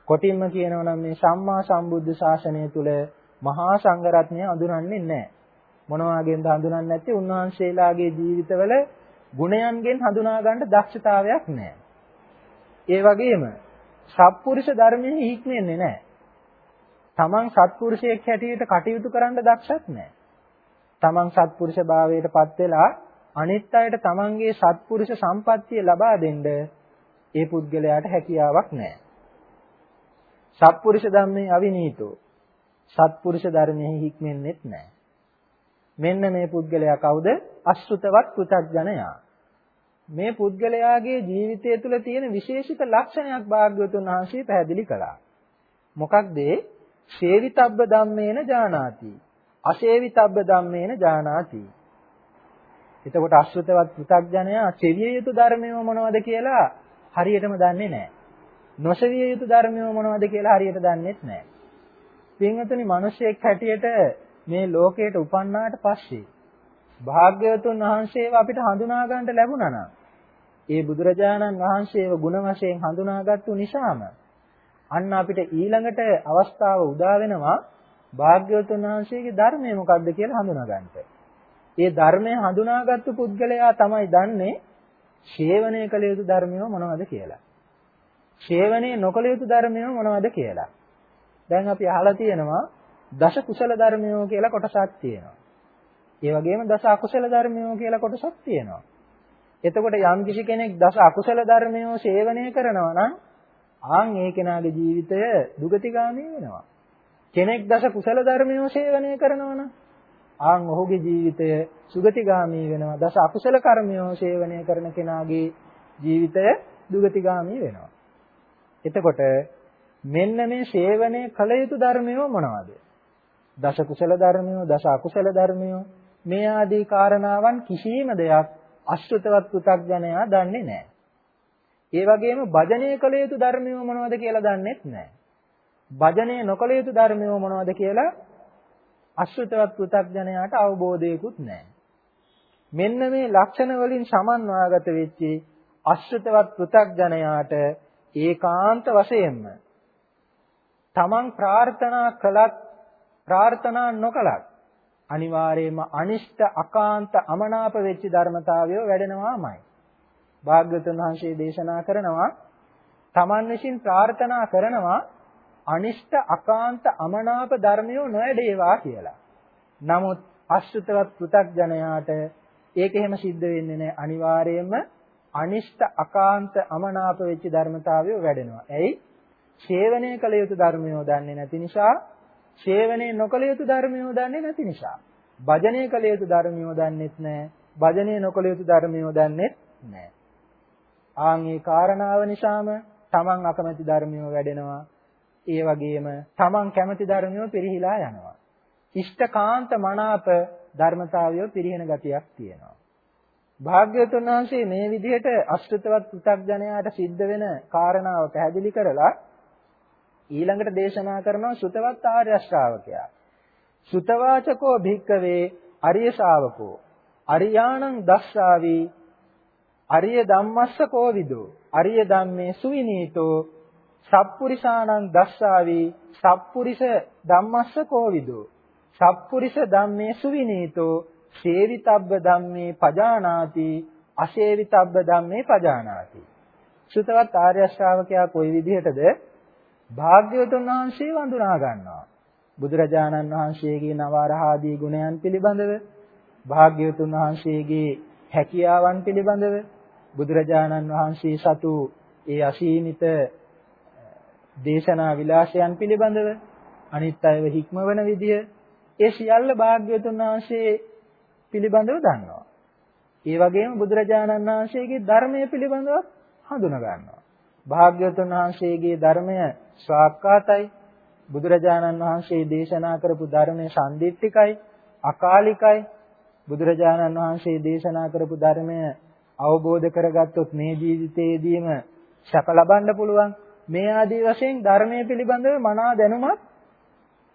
කොටින්ම කියනවා නම් මේ සම්මා සම්බුද්ධ ශාසනය තුල මහා සංඝරත්නය අඳුරන්නේ නැහැ. මොනවාගෙන්ද හඳුනන්නේ නැත්තේ උන්වහන්සේලාගේ ජීවිතවල ගුණයන්ගෙන් හඳුනා ගන්න දක්ෂතාවයක් නැහැ. ඒ වගේම සත්පුරුෂ ධර්මයේ හික්මෙන්නේ නැහැ. තමන් සත්පුරුෂයෙක් හැටියට කටයුතු කරන්න දක්ෂත් නැහැ. තමන් සත්පුරුෂ භාවයට පත් වෙලා අනිත් අයට තමන්ගේ සත්පුරුෂ සම්පත්තිය ලබා දෙන්න ඒ පුද්ගලයාට හැකියාවක් නැහැ. සත්පුරුෂ ධම්මේ අවිනීතෝ සත්පුරුෂ ධර්මයේ හික්මෙන්නෙත් නැහැ. මෙන්න මේ පුද්ගලයා කවුද? අසුතවත් පෘථග්ජනයා. මේ පුද්ගලයාගේ ජීවිතය තුළ තියෙන විශේෂිත ලක්ෂණයක් භාග්‍යවතුන් වහන්සේ පැහැදිලි කළා. මොකක්ද? සේවිතබ්බ ධම්මේන ජානාති. අසේවිතබ්බ ධම්මේන ජානාති. එතකොට අශ්‍රුතවත් පු탁ජනයා සෙවිය යුතු ධර්මය මොනවද කියලා හරියටම දන්නේ නැහැ. නොසෙවිය යුතු ධර්මය මොනවද කියලා හරියට දන්නේත් නැහැ. පින්වතුනි මිනිසෙක් හැටියට මේ ලෝකයට උපන්නාට පස්සේ භාග්‍යවතුන් වහන්සේව අපිට හඳුනා ගන්නට ලැබුණා නම් ඒ බුදුරජාණන් වහන්සේව ගුණ වශයෙන් හඳුනාගත්තු නිසාම අන්න අපිට ඊළඟට අවස්ථාව උදා වෙනවා භාග්‍යවතුන් වහන්සේගේ ධර්මය මොකක්ද කියලා හඳුනා ගන්නට. ඒ ධර්මය හඳුනාගත්තු පුද්ගලයා තමයි දන්නේ ශේවනය කළ යුතු ධර්මය මොනවද කියලා. ශේවනය නොකළ යුතු ධර්මය මොනවද කියලා. දැන් අපි අහලා තියෙනවා දස කුසල ධර්මයෝ කියලා කොටසක් තියෙනවා. ඒ වගේම දස අකුසල ධර්මයෝ කියලා කොටසක් තියෙනවා. එතකොට යම් කිසි කෙනෙක් දස අකුසල ධර්මයෝ සේවනය කරනවා නම් ආන් ඒ කෙනාගේ ජීවිතය දුගතිගාමී වෙනවා. කෙනෙක් දස කුසල ධර්මයෝ සේවනය කරනවා නම් ආන් ඔහුගේ ජීවිතය සුගතිගාමී වෙනවා. දස අකුසල කර්මයෝ සේවනය කරන කෙනාගේ ජීවිතය දුගතිගාමී වෙනවා. එතකොට මෙන්න මේ සේවනයේ කල යුතු ධර්මයෝ මොනවද? දස කුසල ධර්මයෝ, දස අකුසල ධර්මයෝ මේ ආදී කාරණාවන් කිසිම දෙයක් අශ්‍රිතවත් පෘථග්ජනයා දන්නේ නැහැ. ඒ වගේම භජනය කළ යුතු ධර්මය මොනවද කියලා දන්නේත් නැහැ. භජනය නොකළ යුතු ධර්මය මොනවද කියලා අශ්‍රිතවත් පෘථග්ජනයාට අවබෝධයකුත් නැහැ. මෙන්න මේ ලක්ෂණ වලින් සමන්වාගත වෙච්ච අශ්‍රිතවත් පෘථග්ජනයාට ඒකාන්ත වශයෙන්ම තමන් ප්‍රාර්ථනා කළත් ප්‍රාර්ථනා නොකළත් අනිවාර්යයෙන්ම අනිෂ්ට අකාන්ත අමනාප වෙච්ච ධර්මතාවය වැඩෙනවාමයි. භාග්‍යවතුන් වහන්සේ දේශනා කරනවා තමන් විසින් ප්‍රාර්ථනා කරනවා අනිෂ්ට අකාන්ත අමනාප ධර්මියෝ නොඇඩේවා කියලා. නමුත් අශෘතවත් පෘ탁ජනයාට ඒක එහෙම සිද්ධ වෙන්නේ නැහැ. අනිවාර්යයෙන්ම අනිෂ්ට අකාන්ත අමනාප වෙච්ච ධර්මතාවය වැඩෙනවා. ඇයි? ශේවනය කළ යුතු ධර්මියෝ දන්නේ නැති නිසා සේවනයේ නොකළ යුතු ධර්මියෝ දන්නේ නැති නිසා. භජනය කළ යුතු ධර්මියෝ දන්නේත් නැහැ. භජනය නොකළ යුතු ධර්මියෝ දන්නේත් නැහැ. ආන් ඒ කාරණාව නිසාම තමන් අකමැති ධර්මියෝ වැඩෙනවා. ඒ වගේම තමන් කැමති ධර්මියෝ පිරිහිලා යනවා. ඉෂ්ඨකාන්ත මනාප ධර්මතාවය පිරිහෙන ගතියක් තියෙනවා. භාග්‍යවතුන් වහන්සේ මේ විදිහට අෂ්ටතවත් පෘථග්ජනයාට සිද්ධ වෙන කාරණාව පැහැදිලි කරලා ඊළඟට දේශනා කරනවා සුතවත් ආර්ය ශ්‍රාවකයා. සුතවාචකෝ භික්කවේ අරිය ශාවකෝ. අරියාණං දස්සාවි අරිය ධම්මස්ස කෝවිදෝ. අරිය ධම්මේ සුවිනීතෝ සප්පුරිසාණං දස්සාවි සප්පුරිස ධම්මස්ස කෝවිදෝ. සප්පුරිස ධම්මේ සුවිනීතෝ සේවිතබ්බ ධම්මේ පජානාති අසේවිතබ්බ ධම්මේ පජානාති. සුතවත් ආර්ය ශ්‍රාවකයා කොයි විදිහටද භාග්‍යවතුන් වහන්සේ වඳුනා ගන්නවා. බුදුරජාණන් වහන්සේගේ නවරහාදී ගුණයන් පිළිබඳව භාග්‍යවතුන් වහන්සේගේ හැකියාවන් පිළිබඳව බුදුරජාණන් වහන්සේ සතු ඒ අසීමිත දේශනා විලාසයන් පිළිබඳව අනිත් අයව හික්මවන විදිය ඒ සියල්ල භාග්‍යවතුන් වහන්සේ පිළිබඳව දන්නවා. ඒ වගේම බුදුරජාණන් වහන්සේගේ ධර්මය පිළිබඳව හඳුනා ගන්නවා. භාග්‍යවතුන් වහන්සේගේ ධර්මය ස්වාක්කාතයි බුදුරජාණන් වහන්සේ දේශනා කරපු ධර්මයේ සම්දිත්තිකයි අකාලිකයි. බුදුරජාණන් වහන්සේ දේශනා කරපු ධර්මය අවබෝධ කරගත්තොත් මේ ජීවිතයේදීම සැප ලබන්න පුළුවන්. මේ ආදී වශයෙන් ධර්මයේ පිළිබඳව මනා දැනුමක්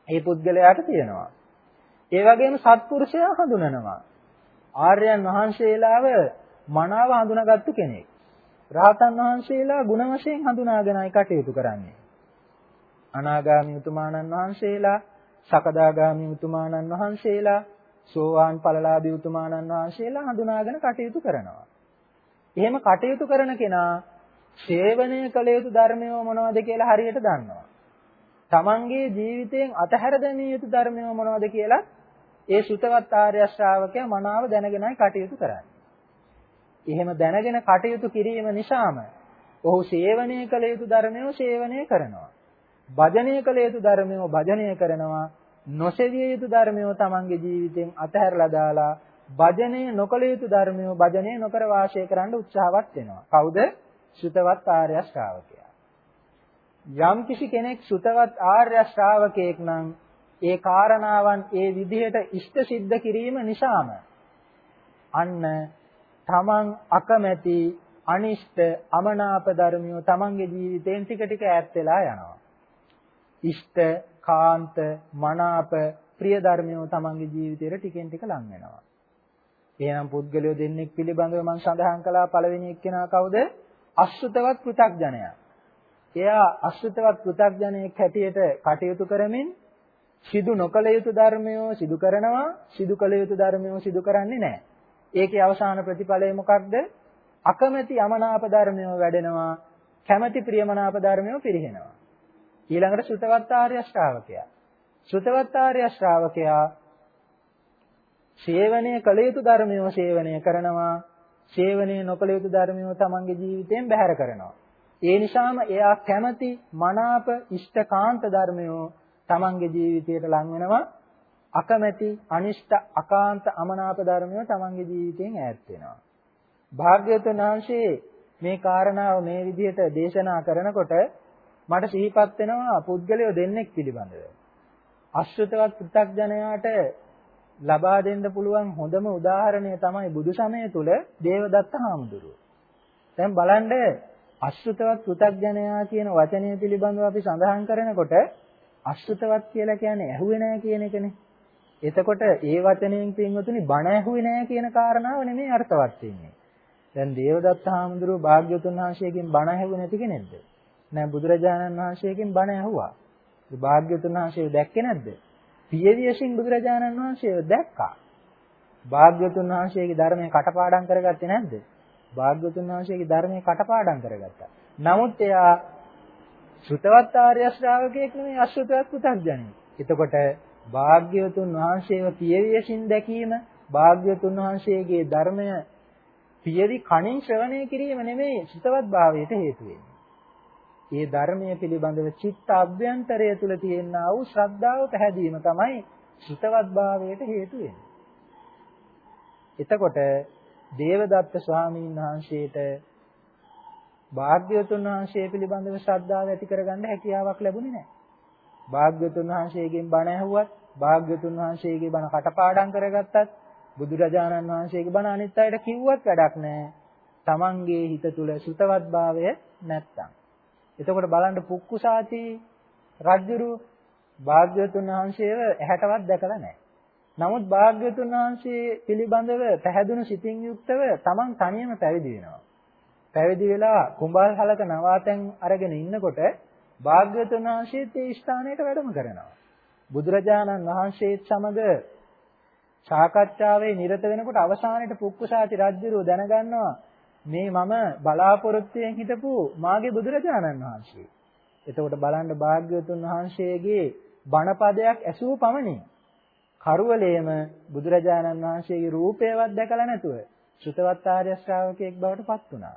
ඒ පුද්ගලයාට තියෙනවා. ඒ වගේම සත්පුරුෂයා හඳුනනවා. ආර්යයන් වහන්සේලාව මනාව හඳුනාගත්තු කෙනෙක්. රහතන් වහන්සේලා ಗುಣ වශයෙන් හඳුනාගෙනයි කටයුතු කරන්නේ. අනාගාමී උතුමාණන් වහන්සේලා, සකදාගාමී උතුමාණන් වහන්සේලා, සෝවාන් ඵලලාභී උතුමාණන් වහන්සේලා හඳුනාගෙන කටයුතු කරනවා. එහෙම කටයුතු කරන කෙනා සේවනය කළ යුතු ධර්මය මොනවද කියලා හරියට දන්නවා. තමන්ගේ ජීවිතයෙන් අතහැර දැමිය යුතු ධර්මය මොනවද කියලා ඒ සුතවත් ආර්ය ශ්‍රාවකයා මනාව දැනගෙනයි කටයුතු කරන්නේ. එහෙම දැනගෙන කටයුතු කිරීම නිසාම ඔහු සේවනය කළ යුතු ධර්මය සේවනය කරනවා. භජනය කළ යුතු ධර්මය භජනය කරනවා. නොසෙවිය යුතු ධර්මය තමන්ගේ ජීවිතෙන් අතහැරලා දාලා භජනය නොකළ යුතු ධර්මය භජනය නොකර වාසය කරන්න උත්සාහවත් වෙනවා. කවුද? සුතවත් ආර්ය ශ්‍රාවකයා. යම් කිසි කෙනෙක් සුතවත් ආර්ය ශ්‍රාවකයෙක් නම් ඒ කාරණාවන් ඒ විදිහට ඉෂ්ට සිද්ධ කිරීම නිසාම අන්න තමන් අකමැති අනිෂ්ට අමනාප ධර්මියෝ තමන්ගේ ජීවිතයෙන් ටික ටික ඈත් වෙලා යනවා. ඉෂ්ට, කාන්ත, මනාප, ප්‍රිය ධර්මියෝ තමන්ගේ ජීවිතේට ටිකෙන් ටික ලං වෙනවා. එහෙනම් පුද්ගලයෝ දෙන්නෙක් පිළිබඳව මම සඳහන් කළා පළවෙනි එක්කෙනා කවුද? අසුතවත් පෘ탁ජනයා. එයා අසුතවත් පෘ탁ජනයෙක් හැටියට කටයුතු කරමින් සිදු නොකළ යුතු ධර්මයෝ සිදු කරනවා සිදු කළ යුතු ධර්මයෝ සිදු කරන්නේ නැහැ. ඒකේ අවසාන ප්‍රතිඵලය මොකක්ද? අකමැති යමනාප ධර්මය වැඩෙනවා. කැමැති ප්‍රියමනාප ධර්මය පිරිහෙනවා. ඊළඟට සුතවත් ආර්ය ශ්‍රාවකයා. සුතවත් ආර්ය ශ්‍රාවකයා සේවනය කළ යුතු ධර්මය සේවනය කරනවා. සේවනයේ නොකළ යුතු ධර්මියෝ තමන්ගේ ජීවිතයෙන් බැහැර කරනවා. ඒ නිසාම එයා කැමති මනාප ඉෂ්ඨකාන්ත ධර්මියෝ තමන්ගේ ජීවිතයට ලං වෙනවා. අකමැති අනිෂ්ට අකාන්ත අමනාප ධර්මියෝ තමන්ගේ ජීවිතයෙන් ඈත් වෙනවා. භාග්‍යවතුන් වහන්සේ මේ කාරණාව මේ විදිහට දේශනා කරනකොට මට සිහිපත් වෙනවා පුද්ගලයෝ දෙන්නෙක් පිළිබඳව. අශ්‍රිතවත් පෘථග්ජනයාට ලබා දෙන්න පුළුවන් හොඳම උදාහරණය තමයි බුදු සමය තුල දේවදත්ත හාමුදුරුවෝ. දැන් බලන්න අශ්‍රිතවත් පෘථග්ජනයා කියන වචනය පිළිබඳව අපි සඳහන් කරනකොට අශ්‍රිතවත් කියලා කියන්නේ ඇහුවේ නැහැ කියන එකනේ. එතකොට ඒ වචනයෙන් පින්වතුනි බණ ඇහුවේ නැහැ කියන කාරණාව නෙමෙයි අර්ථවත් වෙන්නේ. දැන් දේවදත්ත හාමුදුරුවෝ භාග්‍යවතුන් වහන්සේගෙන් බණ ඇහුවේ නැති කෙනෙක්ද? නෑ බුදුරජාණන් වහන්සේගෙන් බණ ඇහුවා. ඒ භාග්‍යවතුන් වහන්සේ දැක්කේ නැද්ද? පියවියසින් බුදුරජාණන් වහන්සේ දැක්කා. භාග්‍යවතුන් වහන්සේගේ ධර්මයේ කටපාඩම් කරගත්තේ නැද්ද? භාග්‍යවතුන් වහන්සේගේ ධර්මයේ කටපාඩම් කරගත්තා. නමුත් එයා ශ්‍රුතවත් ආර්ය ශ්‍රාවකයෙක් නෙමෙයි අශ්‍රුතවත් පුතග්ජනෙක්. එතකොට භාග්‍යවතුන් වහන්සේව පියවියසින් දැකීම භාග්‍යවතුන් වහන්සේගේ ධර්මය පියවි කණින් ශ්‍රවණය කිරීම නෙමෙයි ශ්‍රුතවත් භාවයට හේතු වෙන්නේ. ඒ ධර්මයේ පිළිබඳව චිත්ත අභ්‍යන්තරය තුල තියෙනා වූ ශ්‍රද්ධාව පැහැදීම තමයි ශ්‍රුතවත් භාවයට හේතු වෙන්නේ. එතකොට දේවදත්ත ස්වාමීන් වහන්සේට භාග්‍යවතුන් වහන්සේ පිළිබඳව ශ්‍රද්ධාව ඇති කරගන්න හැකියාවක් ලැබුණේ නැහැ. භාග්‍යවතුන් වහන්සේගෙන් බණ ඇහුවත්, භාග්‍යවතුන් වහන්සේගේ බණ කටපාඩම් කරගත්තත්, බුදුරජාණන් වහන්සේගේ බණ අනිත් අයට කිව්වත් වැඩක් නැහැ. තමන්ගේ හිත තුල ශ්‍රුතවත් භාවය නැත්තම්. එතකොට බලන්න පුක්කුසාති රජුරු භාග්‍යවතුන් වහන්සේව ඇහැටවත් දැකලා නැහැ. නමුත් භාග්‍යවතුන් වහන්සේ පිළිබඳව පැහැදුණු සිතින් යුක්තව තමන් තනියම පැවිදි වෙනවා. පැවිදි වෙලා කුඹල්හලක නවාතැන් අරගෙන ඉන්නකොට භාග්‍යවතුන් වහන්සේත් ඒ ස්ථානයට වැඩම කරනවා. බුදුරජාණන් වහන්සේත් සමග සාකච්ඡාවේ නිරත වෙනකොට අවසානයේ පුක්කුසාති රජුරු දැනගන්නවා මේ මම බලාපොරොත්තුෙන් හිටපු මාගේ බුදුරජාණන් වහන්සේ. එතකොට බලන්න භාග්‍යවතුන් වහන්සේගේ බණපදයක් ඇසූ පමණින් කරුවලේම බුදුරජාණන් වහන්සේගේ රූපයවත් දැකලා නැතුව සුතවත් ආර්ය ශ්‍රාවකයෙක් බවට පත් වුණා.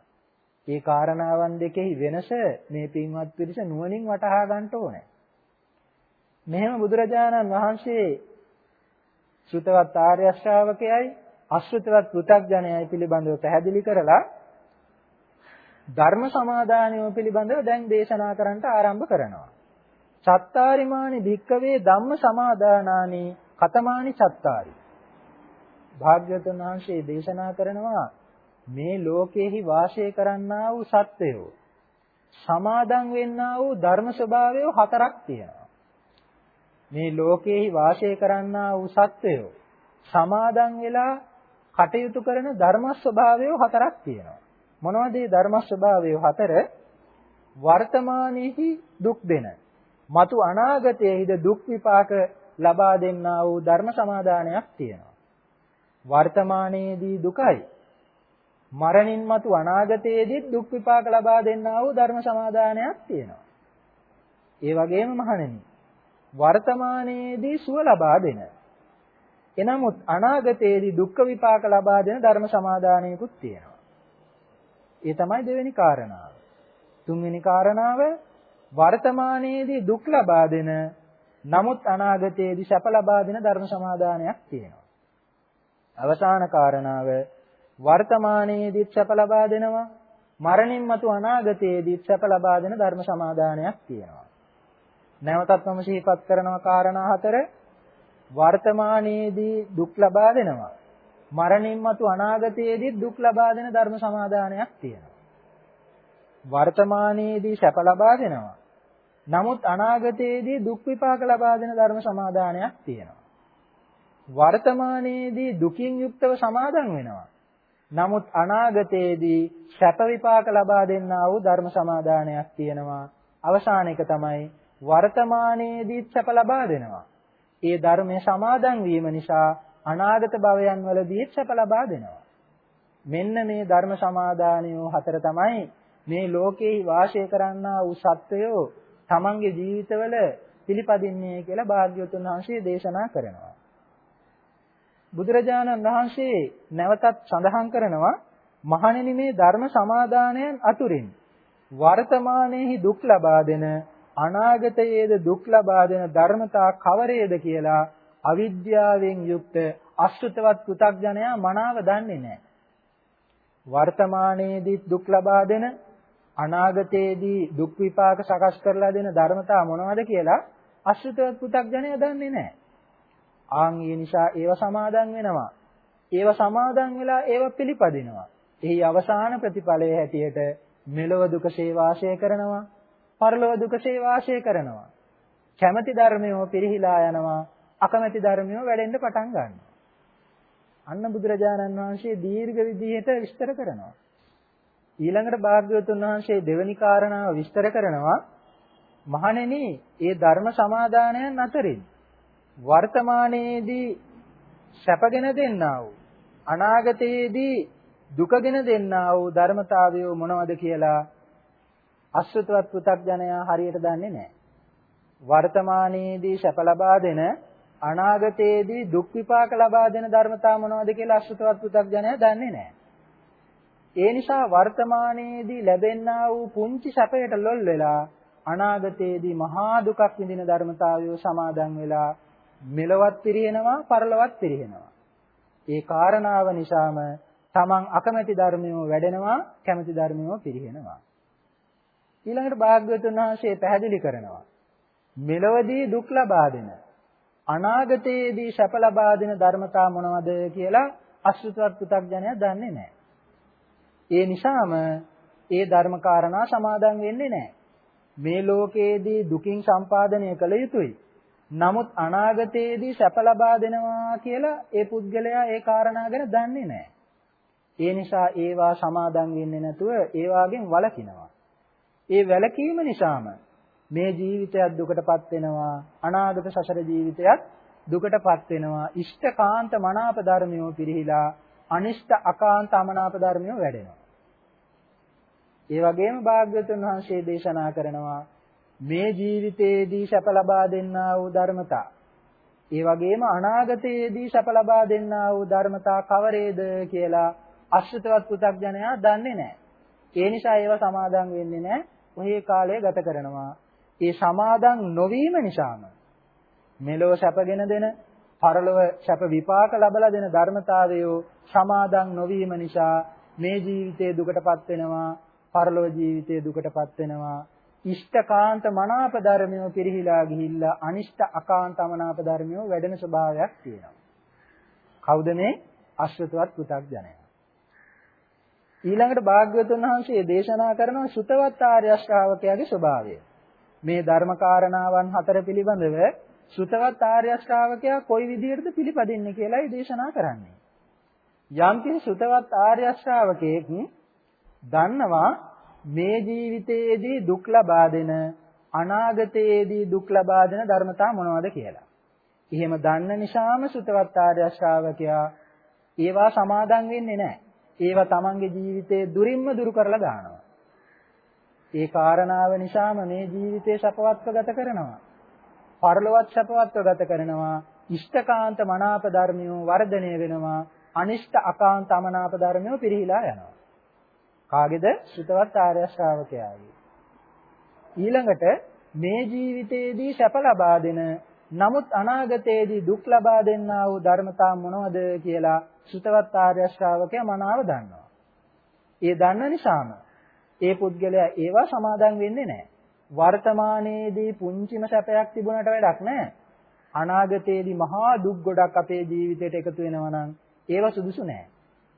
ඒ කාරණාවන් දෙකෙහි වෙනස මේ පින්වත් පිරිස නුවණින් වටහා ගන්න ඕනේ. මෙහෙම බුදුරජාණන් වහන්සේ සුතවත් ආර්ය ශ්‍රාවකයයි අසුතවත් පෘථග්ජනයයි පිළිබඳව පැහැදිලි කරලා ධර්ම සමාදානය පිළිබඳව දැන් දේශනා කරන්නට ආරම්භ කරනවා. චත්තාරිමානි භික්කවේ ධම්ම සමාදානානි කතමානි චත්තාරි. භාග්‍යවතුන් වහන්සේ දේශනා කරනවා මේ ලෝකෙහි වාසය කරන්නා වූ සත්වයෝ සමාදන් වෙන්නා වූ ධර්ම ස්වභාවය හතරක් තියෙනවා. මේ ලෝකෙහි වාසය කරන්නා වූ සත්වයෝ සමාදන් වෙලා කටයුතු කරන ධර්ම ස්වභාවය හතරක් තියෙනවා. මොනවද මේ ධර්ම ස්වභාවය හතර? වර්තමානයේහි දුක් දෙන, మතු අනාගතයේහිද දුක් විපාක ලබා දෙන්නා වූ ධර්ම සමාදානයක් තියෙනවා. වර්තමානයේදී දුකයි. මරණින් මතු අනාගතයේදී දුක් විපාක ලබා දෙන්නා වූ ධර්ම සමාදානයක් තියෙනවා. ඒ වගේම මහණෙනි වර්තමානයේදී සුව ලබා දෙන එනමුත් අනාගතයේදී දුක්ඛ විපාක ලබා දෙන ධර්ම සමාදානයකුත් තියෙනවා. ඒ තමයි දෙවෙනි කාරණාව. තුන්වෙනි කාරණාව වර්තමානයේදී දුක් ලබා දෙන නමුත් අනාගතයේදී සැප ලබා දෙන ධර්ම සමාදානයක් තියෙනවා. අවසාන කාරණාව වර්තමානයේදී සැප ලබා දෙනවා මරණින් මතු අනාගතයේදී සැප ලබා දෙන ධර්ම සමාදානයක් තියෙනවා. නැවතත් මම සිහිපත් කරනවා කාරණා හතර වර්තමානයේදී දුක් ලබා දෙනවා මරණින් මතු අනාගතයේදී දුක් ලබා දෙන ධර්ම සමාදානයක් තියෙනවා. වර්තමානයේදී සැප ලබා දෙනවා. නමුත් අනාගතයේදී දුක් විපාක ලබා දෙන ධර්ම සමාදානයක් තියෙනවා. වර්තමානයේදී දුකින් යුක්තව සමාදන් වෙනවා. නමුත් අනාගතයේදී සැප විපාක ලබා දෙන්නා වූ ධර්ම සමාදානයක් තියෙනවා. අවසාන එක තමයි වර්තමානයේදී සැප ලබා දෙනවා. ඒ ධර්මයේ සමාදන් වීම නිසා අනාගත භවයන් වලදී සැප ලබා දෙනවා. මෙන්න මේ ධර්ම සමාදානියෝ හතර තමයි මේ ලෝකේ වාසය කරන්නා වූ සත්වයෝ තමන්ගේ ජීවිතවල පිළිපදින්නේ කියලා භාග්‍යවතුන් වහන්සේ දේශනා කරනවා. බුදුරජාණන් වහන්සේ නැවතත් සඳහන් කරනවා මහණෙනි මේ ධර්ම සමාදානයන් අතුරින් වර්තමානයේහි දුක් ලබා දෙන අනාගතයේද දුක් ලබා දෙන ධර්මතා කවරේද කියලා අවිද්‍යාවෙන් යුක්ත අසෘතවත් පු탁ජනයා මනාව දන්නේ නැහැ. වර්තමානයේදී දුක් ලබා දෙන අනාගතයේදී දුක් විපාක සකස් කරලා දෙන ධර්මතා මොනවද කියලා අසෘතවත් පු탁ජනයා දන්නේ නැහැ. ආන් ඒ නිසා ඒව සමාදන් වෙනවා. ඒව සමාදන් වෙලා ඒව පිළිපදිනවා. එහි අවසාන ප්‍රතිඵලයේ හැටියට මෙලොව දුකසේ වාසය කරනවා. පරලොව දුකසේ වාසය කරනවා. කැමැති ධර්මයෝ පිරිහිලා යනවා. අකමැති ධර්මයෝ වැඩෙන්න පටන් ගන්නවා. අන්න බුදුරජාණන් වහන්සේ දීර්ඝ විදිහට විස්තර කරනවා. ඊළඟට භාග්‍යවතුන් වහන්සේ දෙවැනි කාරණාව විස්තර කරනවා මහණෙනි, ඒ ධර්ම සමාදානයන් අතරින් වර්තමානයේදී සැපගෙන දෙන්නා වූ අනාගතයේදී දුකගෙන දෙන්නා වූ ධර්මතාවය මොනවද කියලා අසෘතවත් පෘථග්ජනයා හරියට දන්නේ නැහැ. වර්තමානයේදී සැප ලබා දෙන අනාගතයේදී දුක් විපාක ලබා දෙන ධර්මතා මොනවද කියලා අසෘතවත් පෘථග්ජනයා දන්නේ නැහැ. ඒ නිසා වර්තමානයේදී ලැබෙන්නා වූ පුංචි සැපයට ලොල් වෙලා අනාගතයේදී මහා දුකක් විඳින ධර්මතාවය සමාදන් වෙලා මෙලවත් පිරිනනවා පරලවත් පිරිනනවා. ඒ කාරණාව නිසාම තමන් අකමැති ධර්මියෝ වැඩෙනවා කැමැති ධර්මියෝ පිරිනනවා. ඊළඟට භාග්‍යවතුන් වහන්සේ පැහැදිලි කරනවා මෙලවදී දුක් ලබා දෙන අනාගතයේදී සැප ලබා දෙන ධර්මතා මොනවද කියලා අසෘතවත් පු탁ජනයා දන්නේ නැහැ. ඒ නිසාම ඒ ධර්ම කාරණා සමාදන් වෙන්නේ නැහැ. මේ ලෝකයේදී දුකින් සම්පාදනය කළ යුතුයි. නමුත් අනාගතයේදී සැප ලබා දෙනවා කියලා ඒ පුද්ගලයා ඒ කාරණා ගැන දන්නේ නැහැ. ඒ නිසා ඒවා සමාදන් වෙන්නේ නැතුව ඒවාගෙන් වළකිනවා. ඒ වැළකීම නිසාම මේ ජීවිතයත් දුකටපත් වෙනවා අනාගත සසර ජීවිතයත් දුකටපත් වෙනවා ඉෂ්ඨකාන්ත මනාප ධර්මියෝ පිරිහිලා අනිෂ්ඨ අකාන්ත අමනාප ධර්මියෝ වැඩෙනවා ඒ වගේම භාග්‍යවතුන් වහන්සේ දේශනා කරනවා මේ ජීවිතයේදී සැප ලබා දෙන්නා වූ ධර්මතා ඒ වගේම අනාගතයේදී සැප ලබා දෙන්නා වූ ධර්මතා කවරේද කියලා අශ්‍රිතවත් පු탁ජනයා දන්නේ නැහැ. ඒ නිසා ඒවා සමාදන් වෙන්නේ නැහැ. ඔහේ කාලය ගත කරනවා. ඒ සමාදන් නොවීම නිසාම මෙලොව සැපගෙන දෙන පරලොව සැප විපාක ලබලා දෙන ධර්මතාවයෝ සමාදන් නොවීම නිසා මේ ජීවිතයේ දුකටපත් වෙනවා පරලොව ජීවිතයේ දුකටපත් වෙනවා. ඉෂ්ඨකාන්ත මනාප ධර්මියෝ පිරිහිලා ගිහිල්ලා අනිෂ්ඨ අකාන්ත අමනාප ධර්මියෝ වැඩෙන ස්වභාවයක් තියෙනවා. කවුද මේ? අශ්‍රතවත් පු탁ජනය. ඊළඟට භාග්‍යවතුන් වහන්සේ දේශනා කරන සුතවත් ආර්ය ශ්‍රාවකයාගේ ස්වභාවය. මේ ධර්ම කාරණාවන් හතර පිළිබඳව සුතවත් ආර්ය ශ්‍රාවකයා කොයි විදිහටද පිළිපදින්නේ කියලායි දේශනා කරන්නේ. යම්කිසි සුතවත් ආර්ය ශ්‍රාවකයෙක් දන්නවා මේ ජීවිතයේදී දුක් ලබා දෙන අනාගතයේදී දුක් ලබා දෙන ධර්මතා මොනවද කියලා. එහෙම දන්න නිසාම සුතවත් ආර්ය ශ්‍රාවකයා ඒවා සමාදන් වෙන්නේ නැහැ. ඒවා තමන්ගේ ජීවිතේ දුරින්ම දුරු කරලා දානවා. ඒ කාරණාව නිසාම මේ ජීවිතේ සපවත්ව ගත කරනවා. පරලොවත් සපවත්ව ගත කරනවා. ඉෂ්ඨකාන්ත මනාප ධර්මියෝ වර්ධනය වෙනවා. අනිෂ්ඨ අකාන්ත අමනාප ධර්මියෝ පිරිහිලා යනවා. කාගේද? සුතවත් ආර්ය ශ්‍රාවකයාගේ. ඊළඟට මේ ජීවිතයේදී සැප ලබා දෙන නමුත් අනාගතයේදී දුක් ලබා දෙන්නා වූ ධර්මතා මොනවද කියලා සුතවත් ආර්ය ශ්‍රාවකයා මනාව දන්නවා. ඒ දන්න නිසාම ඒ පුද්ගලයා ඒවා සමාදන් වෙන්නේ නැහැ. වර්තමානයේදී පුංචිම සැපයක් තිබුණට වැඩක් නැහැ. අනාගතයේදී මහා දුක් ගොඩක් අපේ ජීවිතයට එකතු වෙනවා නම් ඒවා සුදුසු නැහැ.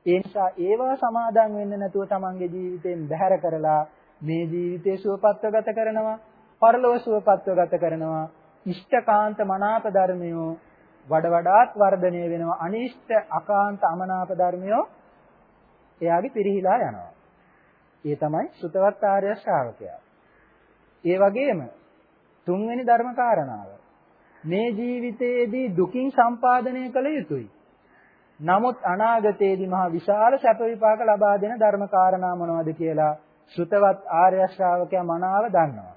ඒ නිසා ඒවා සමාදන් වෙන්න නැතුව තමන්ගේ ජීවිතයෙන් බැහැර කරලා මේ ජීවිතේ සුවපත්ව ගත කරනවා, පරලොව සුවපත්ව ගත කරනවා, ඉෂ්ඨකාන්ත මනාප ධර්මයෝ වඩ වඩාත් වර්ධනය වෙනවා අනිෂ්ඨ අකාන්ත අමනාප ධර්මයෝ එයාගේ පිරිහිලා යනවා. ඒ තමයි සුතවත් ආර්ය ශ්‍රාවකයා. ඒ වගේම තුන්වෙනි ධර්ම කාරණාව මේ ජීවිතයේදී දුකින් සම්පාදනය කළ යුතුයි. නමුත් අනාගතයේදී මහා විශාල සැප විපාක ලබා දෙන ධර්ම කාරණා මොනවද කියලා සුතවත් ආර්ය ශ්‍රාවකයා මනාව දන්නවා.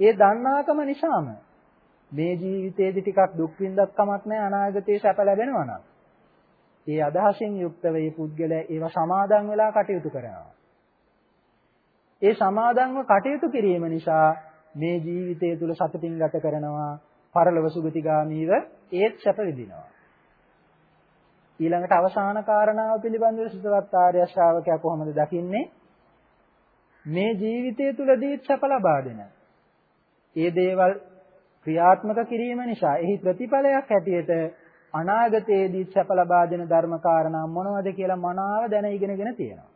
ඒ දන්නාකම නිසාම මේ ජීවිතේදී ටිකක් දුක් විඳක් කමක් නැහැ අනාගතේ සැප ලැබෙනවා නම්. ඒ අදහසින් යුක්තව මේ පුද්ගලයා ඒව සමාදන් වෙලා කටයුතු කරනවා. ඒ සමාදන්ව කටයුතු කිරීම නිසා මේ ජීවිතය තුල සතුටින් ගත කරනවා, පරලොව සුගතිගාමීව ඒත් සැප විඳිනවා. ඊළඟට අවසාන කාරණාව පිළිබඳව සිතවත් ආර්ය ශ්‍රාවකයා කොහොමද දකින්නේ? මේ ජීවිතය තුලදී සැප ලබා දෙන. ඒ දේවල් ක්‍රියාත්මක කිරීම නිසා එහි ප්‍රතිඵලයක් හැටියට අනාගතයේදී සැප ලබා දෙන ධර්ම කාරණා මොනවද කියලා මනාව දැන ඉගෙනගෙන තියෙනවා.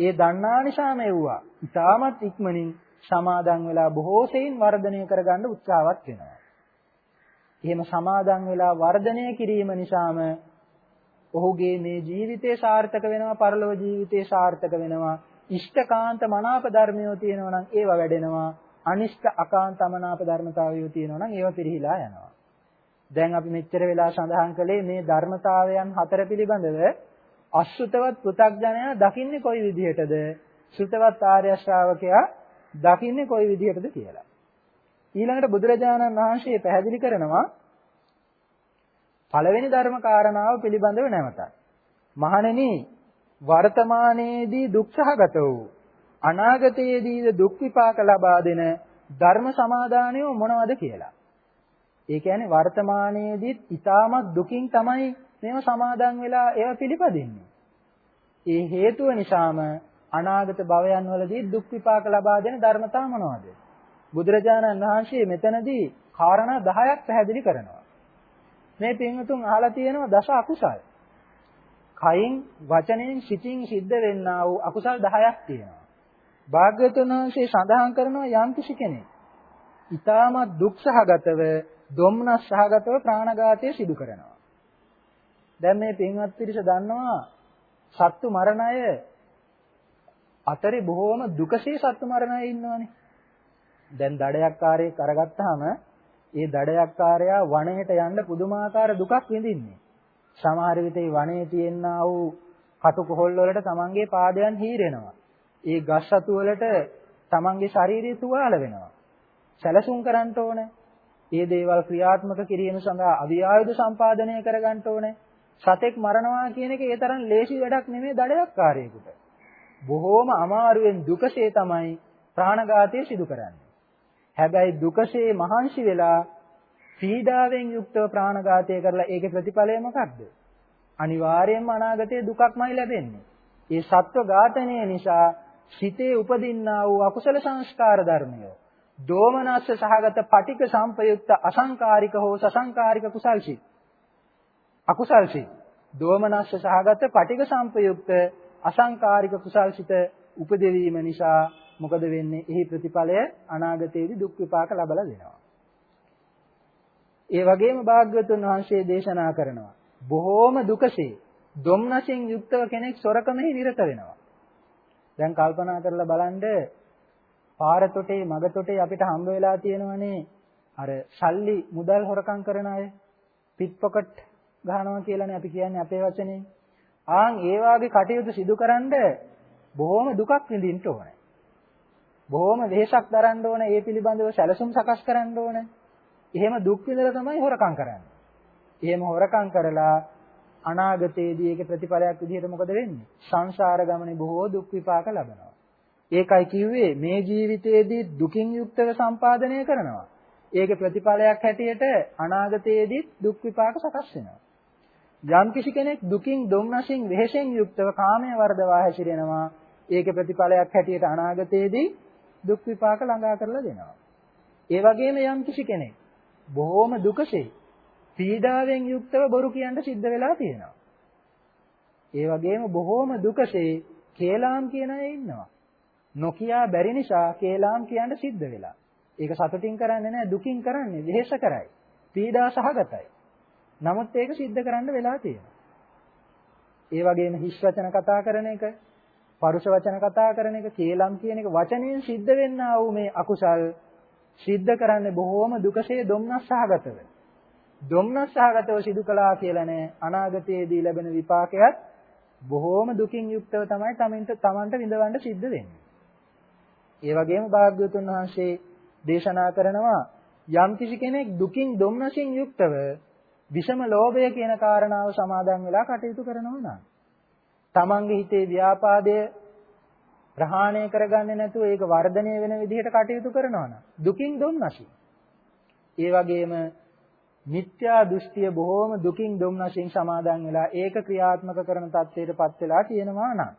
ඒ දන්නා නිසාම එව්වා. ඉතාමත් ඉක්මනින් සමාදන් වෙලා බොහෝ සෙයින් වර්ධනය කරගන්න උත්සාහවත් වෙනවා. එහෙම සමාදන් වෙලා වර්ධනය කිරීම නිසාම ඔහුගේ මේ ජීවිතේ සාර්ථක වෙනවා පරලොව ජීවිතේ සාර්ථක වෙනවා ඉෂ්ඨකාන්ත මනාප ධර්මයෝ තියෙනවා නම් ඒවා වැඩෙනවා අනිෂ්ඨ අකාන්ත මනාප ධර්මතාවයෝ තියෙනවා නම් ඒවා පිරිහිලා යනවා දැන් අපි මෙච්චර වෙලා සඳහන් කළේ මේ ධර්මතාවයන් හතර පිළිබඳව අසුතවත් පෘථග්ජනයා දකින්නේ කොයි විදිහටද සුතවත් ආර්ය ශ්‍රාවකයා දකින්නේ කොයි විදිහටද කියලා ඊළඟට බුදුරජාණන් වහන්සේ පැහැදිලි කරනවා පළවෙනි ධර්ම කාරණාව පිළිබඳව නැවතත්. මහණෙනි වර්තමානයේදී දුක්ඛගත වූ අනාගතයේදීද දුක් විපාක ලබා දෙන ධර්ම සමාදානය මොනවද කියලා. ඒ කියන්නේ වර්තමානයේදීත් ඊටමත් දුකින් තමයි මේව සමාදන් වෙලා ඒව පිළිපදින්නේ. ඒ හේතුව නිසාම අනාගත භවයන් වලදී දුක් විපාක ලබා දෙන ධර්මතා මොනවද? බුදුරජාණන් වහන්සේ මෙතනදී කාරණා 10ක් පැහැදිලි කරනවා. මේ පින්වතුන් අහලා තියෙනවා දස අකුසල්. කයින් වචනෙන් සිතින් සිද්ධ වෙන්නා වූ අකුසල් 10ක් තියෙනවා. භාග්‍යවතුන් වහන්සේ සඳහන් කරනවා යම් කිසි කෙනෙක් ඊටමත් දුක් සහගතව, දුම්නස් සහගතව ප්‍රාණඝාතය සිදු කරනවා. දැන් මේ පින්වත් පිරිස දන්නවා සත්තු මරණය අතරේ බොහෝම දුකසේ සත්තු මරණය ඉන්නවනේ. දැන් දඩයක්කාරයෙක් අරගත්තාම ඒ දඩයක්කාරයා වනයේට යන්න පුදුමාකාර දුකක් විඳින්නේ. සමහර විට ඒ වනයේ තියෙනා වූ කටු කොහොල් වලට තමන්ගේ පාදයන් හීරෙනවා. ඒ ගස් අතු වලට තමන්ගේ ශාරීරිය තුවාල වෙනවා. සැලසුම් කරන්න ඕනේ. මේ දේවල් ක්‍රියාත්මක කිරීම සඳහා අවියායුධ සම්පාදනය කරගන්න ඕනේ. සතෙක් මරනවා කියන එක ඒ තරම් ලේසි වැඩක් නෙමෙයි දඩයක්කාරයෙකුට. බොහෝම අමාරුවෙන් දුකසේ තමයි ප්‍රාණඝාතය සිදු කරන්නේ. හැබැයි දුකසේ මහන්සි වෙලා පීඩාවෙන් යුක්තව ප්‍රාණඝාතය කරලා ඒකේ ප්‍රතිඵලය මොකක්ද? අනිවාර්යයෙන්ම අනාගතයේ දුකක්මයි ලැබෙන්නේ. ඒ සත්ව ඝාතනය නිසා සිතේ උපදින්නා වූ අකුසල සංස්කාර ධර්මය දෝමනස්ස සහගත පටික සංපයුක්ත අසංකාරික හෝ සසංකාරික කුසල්සිත අකුසල්සිත දෝමනස්ස සහගත පටික සංපයුක්ත අසංකාරික කුසල්සිත උපදෙවීම නිසා මොකද වෙන්නේ? එහි ප්‍රතිඵලය අනාගතයේදී දුක් විපාක ලබලා දෙනවා. ඒ වගේම භාග්‍යවතුන් වහන්සේ දේශනා කරනවා බොහෝම දුකසේ දුම්නසින් යුක්තව කෙනෙක් සොරකමෙහි නිරත වෙනවා. දැන් කල්පනා කරලා බලන්න පාර තොටේ මග තොටේ අපිට හම්බ වෙලා තියෙනවනේ අර සල්ලි මුදල් හොරකම් කරන අය පිට්පොකට් ගහනවා කියලානේ අපි කියන්නේ අපේ වචනේ. ආන් ඒ වාගේ කටයුතු සිදුකරනද බොහොම දුකක් විඳින්න ඕනේ. බොහොම වෙහෙසක් දරන්න ඕන ඒ පිළිබඳව සැලසුම් සකස් කරන්න ඕන. එහෙම දුක් විඳලා තමයි හොරකම් කරන්නේ. එහෙම හොරකම් කරලා අනාගතයේදී ඒකේ ප්‍රතිඵලයක් විදිහට මොකද වෙන්නේ? සංසාර ගමනේ බොහෝ දුක් විපාක ලබනවා. ඒකයි කිව්වේ මේ ජීවිතයේදී දුකින් යුක්තව සම්පාදනය කරනවා. ඒකේ ප්‍රතිඵලයක් හැටියට අනාගතයේදී දුක් විපාක සකස් වෙනවා. යම් කිසි කෙනෙක් දුකින් දුම්නසින් වෙහෙසෙන් යුක්තව කාමයේ වර්ධවා හැසිරෙනවා. ඒකේ ප්‍රතිඵලයක් හැටියට අනාගතයේදී දුක් විපාක ළඟා කරලා දෙනවා. ඒ වගේම යම් කිසි කෙනෙක් බොහෝම දුකසේ පීඩාවෙන් යුක්තව බොරු කියන්න සිද්ධ වෙලා තියෙනවා. ඒ වගේම බොහෝම දුකසේ කේලාම් කියන අය ඉන්නවා. නොකියා බැරි නිසා කේලාම් කියන්න සිද්ධ වෙලා. ඒක සතුටින් කරන්නේ නැහැ දුකින් කරන්නේ වෙහෙස කරයි. පීඩා සහගතයි. නමුත් ඒක සිද්ධ කරන්න වෙලා තියෙනවා. ඒ වගේම හිස් වචන කතා කරන එක පරුෂ වචන කතා කරන එක, කේලම් කියන එක වචනයෙන් සිද්ධ වෙන්නා වූ මේ අකුසල් සිද්ධ කරන්නේ බොහෝම දුකසේ දුම්නස් සහගතව. දුම්නස් සහගතව සිදු කළා කියලා නෑ අනාගතයේදී ලැබෙන විපාකයක් බොහෝම දුකින් යුක්තව තමයි තමන්ට තමන්ට විඳවන්න සිද්ධ වෙන්නේ. ඒ වගේම භාග්‍යවතුන් වහන්සේ දේශනා කරනවා යම් කිසි කෙනෙක් දුකින් දුම්නසින් යුක්තව විෂම ලෝභය කියන කාරණාව සමාදන් වෙලා කටයුතු කරනවා නම් තමන්ගේ හිතේ ව්‍යාපාදය ප්‍රහාණය කරගන්නේ නැතුව ඒක වර්ධනය වෙන විදිහට කටයුතු කරනවා නම් දුකින් දුම්නසි. ඒ වගේම මිත්‍යා දෘෂ්ටිය බොහෝම දුකින් දුම්නසින් සමාදන් වෙලා ඒක ක්‍රියාත්මක කරන තත්ත්වයටපත් වෙලා තියෙනවා නම්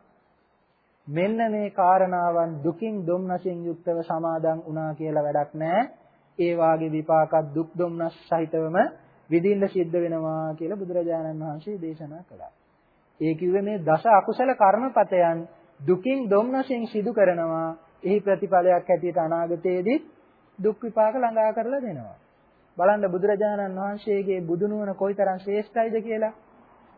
මෙන්න මේ කාරණාවන් දුකින් දුම්නසින් යුක්තව සමාදන් වුණා කියලා වැඩක් නැහැ. ඒ වාගේ විපාකත් දුක් දුම්නස් සහිතවම විඳින්න සිද්ධ වෙනවා කියලා බුදුරජාණන් වහන්සේ දේශනා කළා. ඒ කිව්වේ මේ දස අකුසල කර්මපතයන් දුකින් දුම්නසින් සිදු කරනවා. එහි ප්‍රතිඵලයක් හැටියට අනාගතයේදී දුක් විපාක ළඟා කරලා දෙනවා. බලන්න බුදුරජාණන් වහන්සේගේ බුදුනුවණ කොයිතරම් ශ්‍රේෂ්ඨයිද කියලා.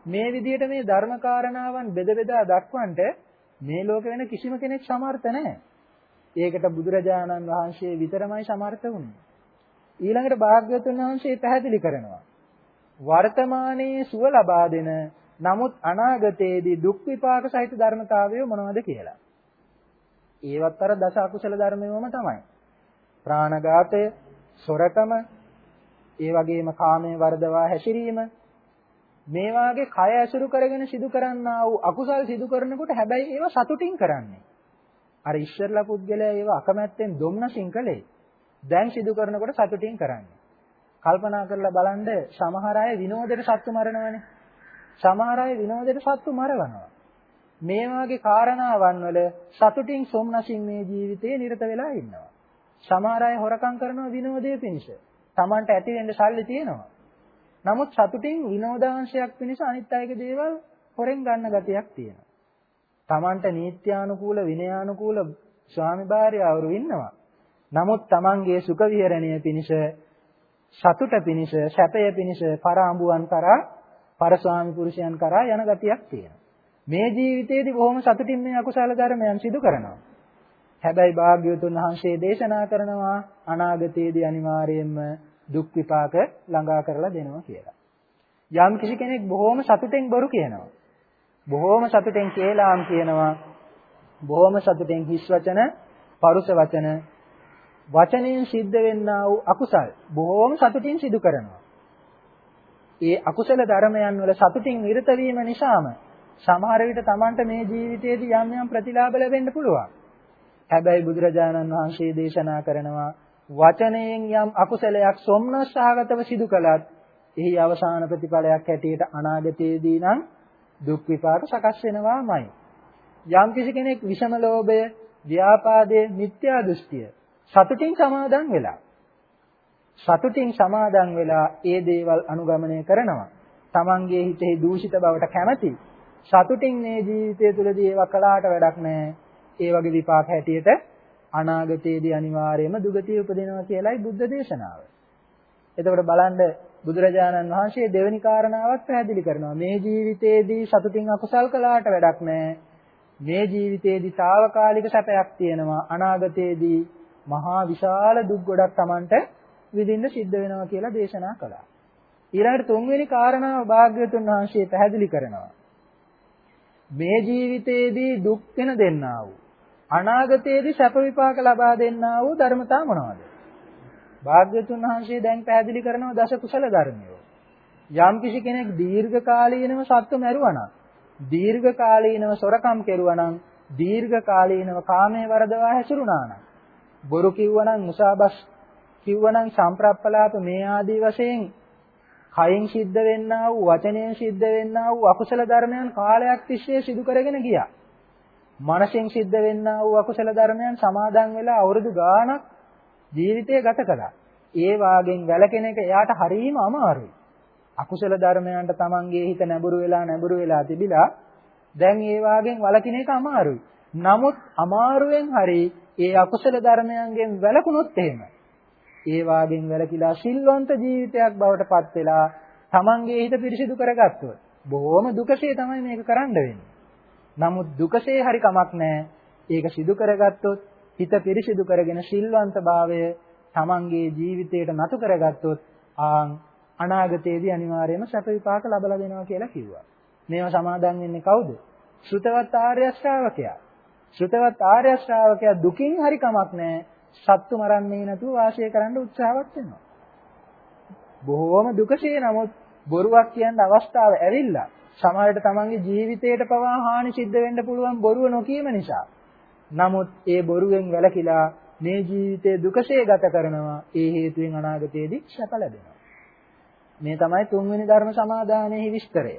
මේ විදිහට මේ ධර්ම කාරණාවන් බෙද බෙදා දක්වන්නට මේ ලෝකෙ වෙන කිසිම කෙනෙක් සමර්ථ නැහැ. ඒකට බුදුරජාණන් වහන්සේ විතරමයි සමර්ථ වුනේ. ඊළඟට භාග්‍යවතුන් වහන්සේ පැහැදිලි කරනවා. වර්තමානයේ සුව ලබා දෙන නමුත් අනාගතයේදී දුක් විපාක සහිත ධර්මතාවය මොනවද කියලා. ඒවත් අර දස අකුසල ධර්මයෝම තමයි. ප්‍රාණඝාතය, සොරකම, ඒ වගේම කාමයේ වර්ධවා හැසිරීම මේ වාගේ කය ඇසුරු කරගෙන සිදු කරන්නා වූ අකුසල් සිදු කරනකොට හැබැයි ඒවා සතුටින් කරන්නේ. අර ඉස්සරලා පුද්ගලයා ඒවා අකමැත්තෙන් දුම්නසින් කළේ. දැන් සිදු කරනකොට සතුටින් කරන්නේ. කල්පනා කරලා බලන්න සමහර අය විනෝදයට සත්තු මරනවනේ. සමහර අය විනෝදයට සත්තු මරවනවා. මේ වාගේ කාරණාවන් වල සතුටින් සොම්නසින් මේ ජීවිතේ නිරත වෙලා ඉන්නවා. සමහර අය හොරකම් කරනවා විනෝදයේ පිණිස. Tamanට ඇති වෙන්න සල්ලි තියෙනවා. නමුත් සතුටින් විනෝදාංශයක් පිණිස අනිත් අයගේ දේවල් හොරෙන් ගන්න ගතියක් තියෙනවා. Tamanට නීත්‍යානුකූල විනයානුකූල ස්වාමි භාර්යාවරු ඉන්නවා. නමුත් Tamanගේ සුඛ විහරණය පිණිස සතුට පිණිස සැපය පිණිස පරාඹුවන් කරා පරස්වාමි පුරුෂයන් කරා යන ගතියක් තියෙනවා. මේ ජීවිතේදී බොහොම සතුටින් මේ අකුසල ධර්මයන් සිදු කරනවා. හැබැයි භාග්‍යවතුන් වහන්සේ දේශනා කරනවා අනාගතයේදී අනිවාර්යයෙන්ම දුක් විපාක ළඟා කරලා දෙනවා කියලා. යම් කිසි කෙනෙක් බොහොම සතුටෙන් බොරු කියනවා. බොහොම සතුටෙන් කේලාම් කියනවා. බොහොම සතුටෙන් හිස් වචන, පරුෂ වචන, වචනයෙන් සිද්ධ වෙන්නා වූ අකුසල් බොහොම සතුටින් සිදු කරනවා. ඒ අකුසල ධර්මයන් වල සතුටින් නිරත වීම නිසාම සමහර විට Tamanට මේ ජීවිතයේදී යම් යම් ප්‍රතිලාභ ලැබෙන්න පුළුවන්. හැබැයි බුදුරජාණන් වහන්සේ දේශනා කරනවා වචනයෙන් යම් අකුසලයක් සොම්නස්සහගතව සිදු කළත් එහි අවසාන ප්‍රතිඵලයක් හැටියට අනාගතයේදී නම් දුක් විපාක සකස් වෙනවාමයි. යම් කිසි කෙනෙක් විෂම ලෝභය, ව්‍යාපාදයේ මිත්‍යා දෘෂ්ටිය සතුටින් සමාදන් වෙලා සතුටින් සමාදන් වෙලා ඒ දේවල් අනුගමනය කරනවා. Tamange හිතෙහි දූෂිත බවට කැමැති. සතුටින් මේ ජීවිතය තුළදී ඒවා කළාට වැඩක් නැහැ. ඒ වගේ විපාක හැටියට අනාගතයේදී අනිවාර්යයෙන්ම දුගතිය උපදිනවා කියලායි බුද්ධ දේශනාව. එතකොට බලන්න බුදුරජාණන් වහන්සේ දෙවෙනි කාරණාවත් පැහැදිලි කරනවා. මේ ජීවිතයේදී සතුටින් අකුසල් කළාට වැඩක් නැහැ. මේ ජීවිතයේදී తాවකාලික සැපයක් තියෙනවා. අනාගතයේදී මහා විශාල දුක් ගොඩක් Tamanට විඳින්න සිද්ධ වෙනවා කියලා දේශනා කළා. ඊළඟට තුන්වෙනි කාරණාව භාග්‍යවතුන් වහන්සේ පැහැදිලි කරනවා. මේ ජීවිතයේදී දුක් වෙන දෙන්නා වූ අනාගතයේදී සැප විපාක ලබා දෙන්නා වූ ධර්මතා මොනවාද? භාග්‍යතුන් වහන්සේ දැන් පැහැදිලි කරනවා දස කුසල ධර්මයෝ. යම් කිසි කෙනෙක් දීර්ඝ කාලීනව සත්ව මැරුවා නම්, දීර්ඝ කාලීනව සොරකම් කෙරුවා නම්, දීර්ඝ කාලීනව කාමයේ වරදවා හැසිරුණා නම්, බොරු කිව්වා නම්, මුසාබස් කිව්වා නම්, සම්ප්‍රප්පලාප මේ ආදී වශයෙන් කයින් සිද්ධ වෙන්නා වූ වචනයෙන් සිද්ධ වෙන්නා වූ අකුසල ධර්මයන් කාලයක් තිස්සේ සිදු කරගෙන ගියා. මනසෙන් සිද්ධ වෙන්නා වූ අකුසල ධර්මයන් සමාදන් වෙලා අවුරුදු ගාණක් ජීවිතය ගත කළා. ඒ වාගෙන් වැළකෙන එක එයාට හරීම අමාරුයි. අකුසල ධර්මයන්ට තමන්ගේ හිත නැඹුරු වෙලා නැඹුරු වෙලා තිබිලා දැන් ඒ වාගෙන් වළකින එක අමාරුයි. නමුත් අමාරුවෙන් හරි ඒ අකුසල ධර්මයන්ගෙන් වැළකුණොත් එහෙම ඒ වාගෙන් වැළකීලා සිල්වන්ත ජීවිතයක් බවට පත් වෙලා තමන්ගේ හිත පිරිසිදු කරගත්තොත් බොහොම දුකසේ තමයි මේක කරන්න වෙන්නේ. නමුත් දුකසේ හරි කමක් නැහැ. ඒක සිදු කරගත්තොත් හිත පිරිසිදු කරගෙන සිල්වන්තභාවය තමන්ගේ ජීවිතයට නතු කරගත්තොත් ආන් අනාගතයේදී අනිවාර්යයෙන්ම සැප විපාක ලබලා දෙනවා කියලා කිව්වා. මේවා සමාදන් වෙන්නේ කවුද? ශ්‍රුතවත් ආර්ය ශ්‍රාවකයා. ශ්‍රුතවත් ආර්ය ශ්‍රාවකයා දුකින් හරි කමක් නැහැ. සත්තු මරන්නේ නැතුව වාසය කරන්න උත්සාහවත් වෙනවා. බොහෝම දුකසේ නමුත් බොරුවක් කියන්න අවස්ථාව ඇවිල්ලා සමහරට තමන්ගේ ජීවිතයට පවා හානි සිද්ධ වෙන්න පුළුවන් බොරුව නොකීම නිසා. නමුත් ඒ බොරුවෙන් වැළකීලා මේ ජීවිතය දුකසේ ගත කරනවා ඒ හේතුවෙන් අනාගතයේදී සැප ලැබෙනවා. මේ තමයි තුන්වෙනි ධර්ම සමාදානයේ විස්තරය.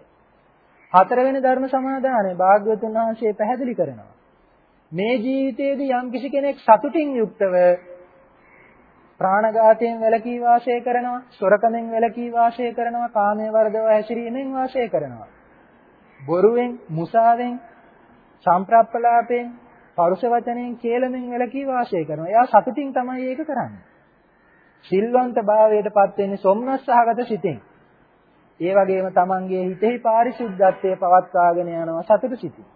හතරවෙනි ධර්ම සමාදානය භාග්‍යවතුන් වහන්සේ පැහැදිලි කරනවා. මේ ජීවිතයේදී යම් කිසි කෙනෙක් සතුටින් යුක්තව ප්‍රාණඝාතයෙන් වැළකී වාසය කරනවා, සොරකමෙන් වැළකී වාසය කරනවා, කාමයේ වර්ධව හැසිරීමෙන් වාසය කරනවා. බොරුවෙන්, මුසාවෙන්, සම්ප්‍රප්පලාපෙන්, පරුෂ වචනෙන් කේලමෙන් වැළකී වාසය කරනවා. එයා සතුටින් තමයි ඒක කරන්නේ. සිල්වන්ත භාවයටපත් වෙන්නේ සොම්නස් සහගත සිතින්. ඒ වගේම තමන්ගේ හිතෙහි පාරිශුද්ධත්වය පවත්වාගෙන යනවා සතුට සිතින්.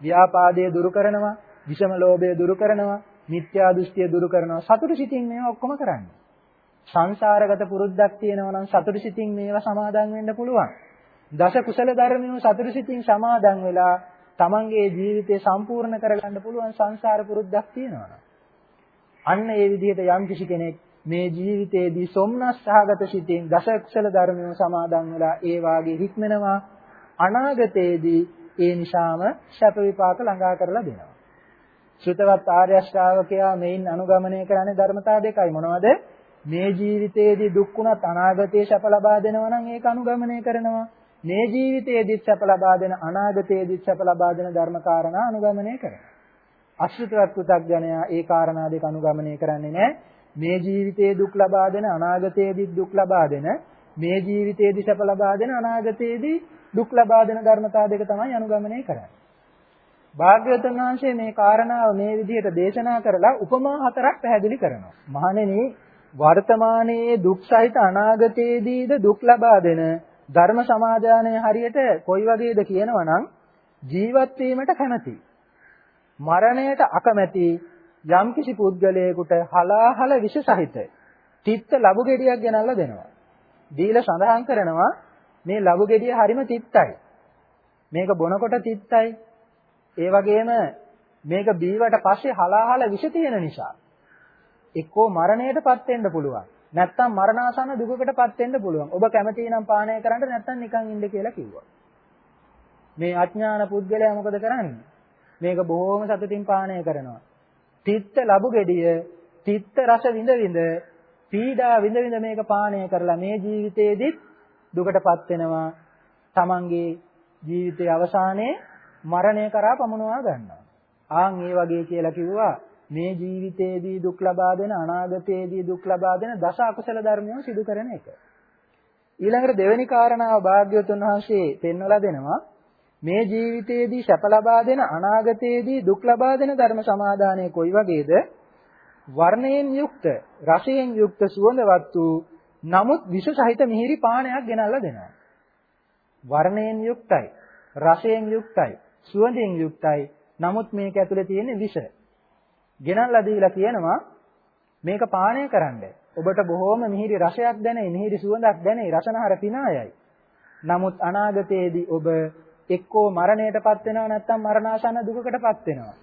ව්‍යාපාදයේ දුරු කරනවා, විෂම ලෝභය දුරු කරනවා, මිත්‍යා දෘෂ්ටිය දුරු කරනවා. සතුට සිතින් මේවා ඔක්කොම කරන්නේ. සංසාරගත පුරුද්දක් තියෙනවා නම් සතුට සිතින් මේවා සමාදන් වෙන්න පුළුවන්. දස කුසල ධර්මියෝ සතුට සිතින් සමාදන් වෙලා තමන්ගේ ජීවිතය සම්පූර්ණ කරගන්න පුළුවන් සංසාර පුරුද්දක් තියෙනවා. අන්න ඒ විදිහට යම් කිසි කෙනෙක් මේ ජීවිතයේදී සොම්නස් සහගත සිතින් දස කුසල ධර්මියෝ සමාදන් වෙලා ඒ වාගේ හික්මනවා අනාගතයේදී ඒ නිසාම ශප විපාක ළඟා කරලා දෙනවා. ශ්‍රුතවත් ආර්ය ශ්‍රාවකයා මේන් අනුගමනය කරන්නේ ධර්මතා දෙකයි මොනවද? මේ ජීවිතයේදී දුක් වුණත් අනාගතයේ සැප ලබා දෙනවා නම් ඒක අනුගමනය කරනවා. මේ ජීවිතයේදී සැප ලබා දෙන අනාගතයේදී සැප ලබා දෙන ධර්ම කාරණා අනුගමනය කරනවා. අශ්‍රිතවත් පු탁ජනයා ඒ කාරණා දෙක අනුගමනය කරන්නේ නැහැ. මේ ජීවිතයේ දුක් ලබා දෙන අනාගතයේදී දුක් ලබා දෙන මේ ජීවිතයේදී සැප ලබා දෙන අනාගතයේදී දුක් ලබා දෙන ධර්මතා දෙක තමයි අනුගමනය කරන්නේ. භාග්‍යවතුන් වහන්සේ මේ කාරණාව මේ විදිහට දේශනා කරලා උපමා හතරක් පැහැදිලි කරනවා. මහණෙනි වර්තමානයේ දුක් සහිත අනාගතයේදීද දුක් ලබා දෙන ධර්ම සමාදානය හරියට කොයි වගේද කියනවනම් ජීවත් වීමට කැමැති. මරණයට අකමැති යම්කිසි පුද්ගලයෙකුට හලාහල විෂ සහිත තිත්ත ලබු ගෙඩියක් ගෙනල්ලා දෙනවා. දීලා සඳහන් කරනවා මේ ලබු ගෙඩිය හරිම තිත්තයි. මේක බොනකොට තිත්තයි. ඒ වගේම මේක බීවට පස්සේ හලාහල විෂ තියෙන නිසා එක්කෝ මරණයටපත් වෙන්න පුළුවන්. නැත්තම් මරණාසන්න දුකකටපත් වෙන්න පුළුවන්. ඔබ කැමති නම් පානය කරන්න නැත්තම් නිකන් ඉන්න කියලා කිව්වා. මේ අඥාන පුද්ගලයා මොකද කරන්නේ? මේක බොහොම සතුටින් පානය කරනවා. තිත්ත ලැබු ගෙඩිය, තිත්ත රස විඳ විඳ, පීඩා විඳ විඳ මේක පානය කරලා මේ ජීවිතේදීත් දුකටපත් වෙනවා. තමන්ගේ ජීවිතයේ අවසානයේ මරණය කරා පමුණවා ගන්නවා. ආන් ඒ වගේ කියලා කිව්වා මේ ජීවිතයේදී දුක් ලබා දෙන අනාගතයේදී දුක් ලබා දෙන දස අකුසල ධර්මයන් සිදු කරන එක. ඊළඟට දෙවෙනි කාරණාව භාග්‍යවතුන් වහන්සේ පෙන්වලා දෙනවා මේ ජීවිතයේදී සැප ලබා දෙන අනාගතයේදී දුක් ලබා දෙන ධර්ම සමාදානය කොයි වගේද? වර්ණයෙන් යුක්ත, රසයෙන් යුක්ත සුවඳවත් වූ නමුත් විෂ සහිත මිහිරි පානයක් ගෙනල්ලා දෙනවා. වර්ණයෙන් යුක්තයි, රසයෙන් යුක්තයි, සුවඳෙන් යුක්තයි. නමුත් මේක ඇතුලේ තියෙන විෂ. ගෙනල්ලා දීලා කියනවා මේක පානය කරන්න. ඔබට බොහෝම මිහිරි රසයක් දැනේ, මිහිරි සුවඳක් දැනේ, රසනහර පිනායයි. නමුත් අනාගතයේදී ඔබ එක්කෝ මරණයටපත් වෙනවා නැත්නම් මරණාසන්න දුකකටපත් වෙනවා.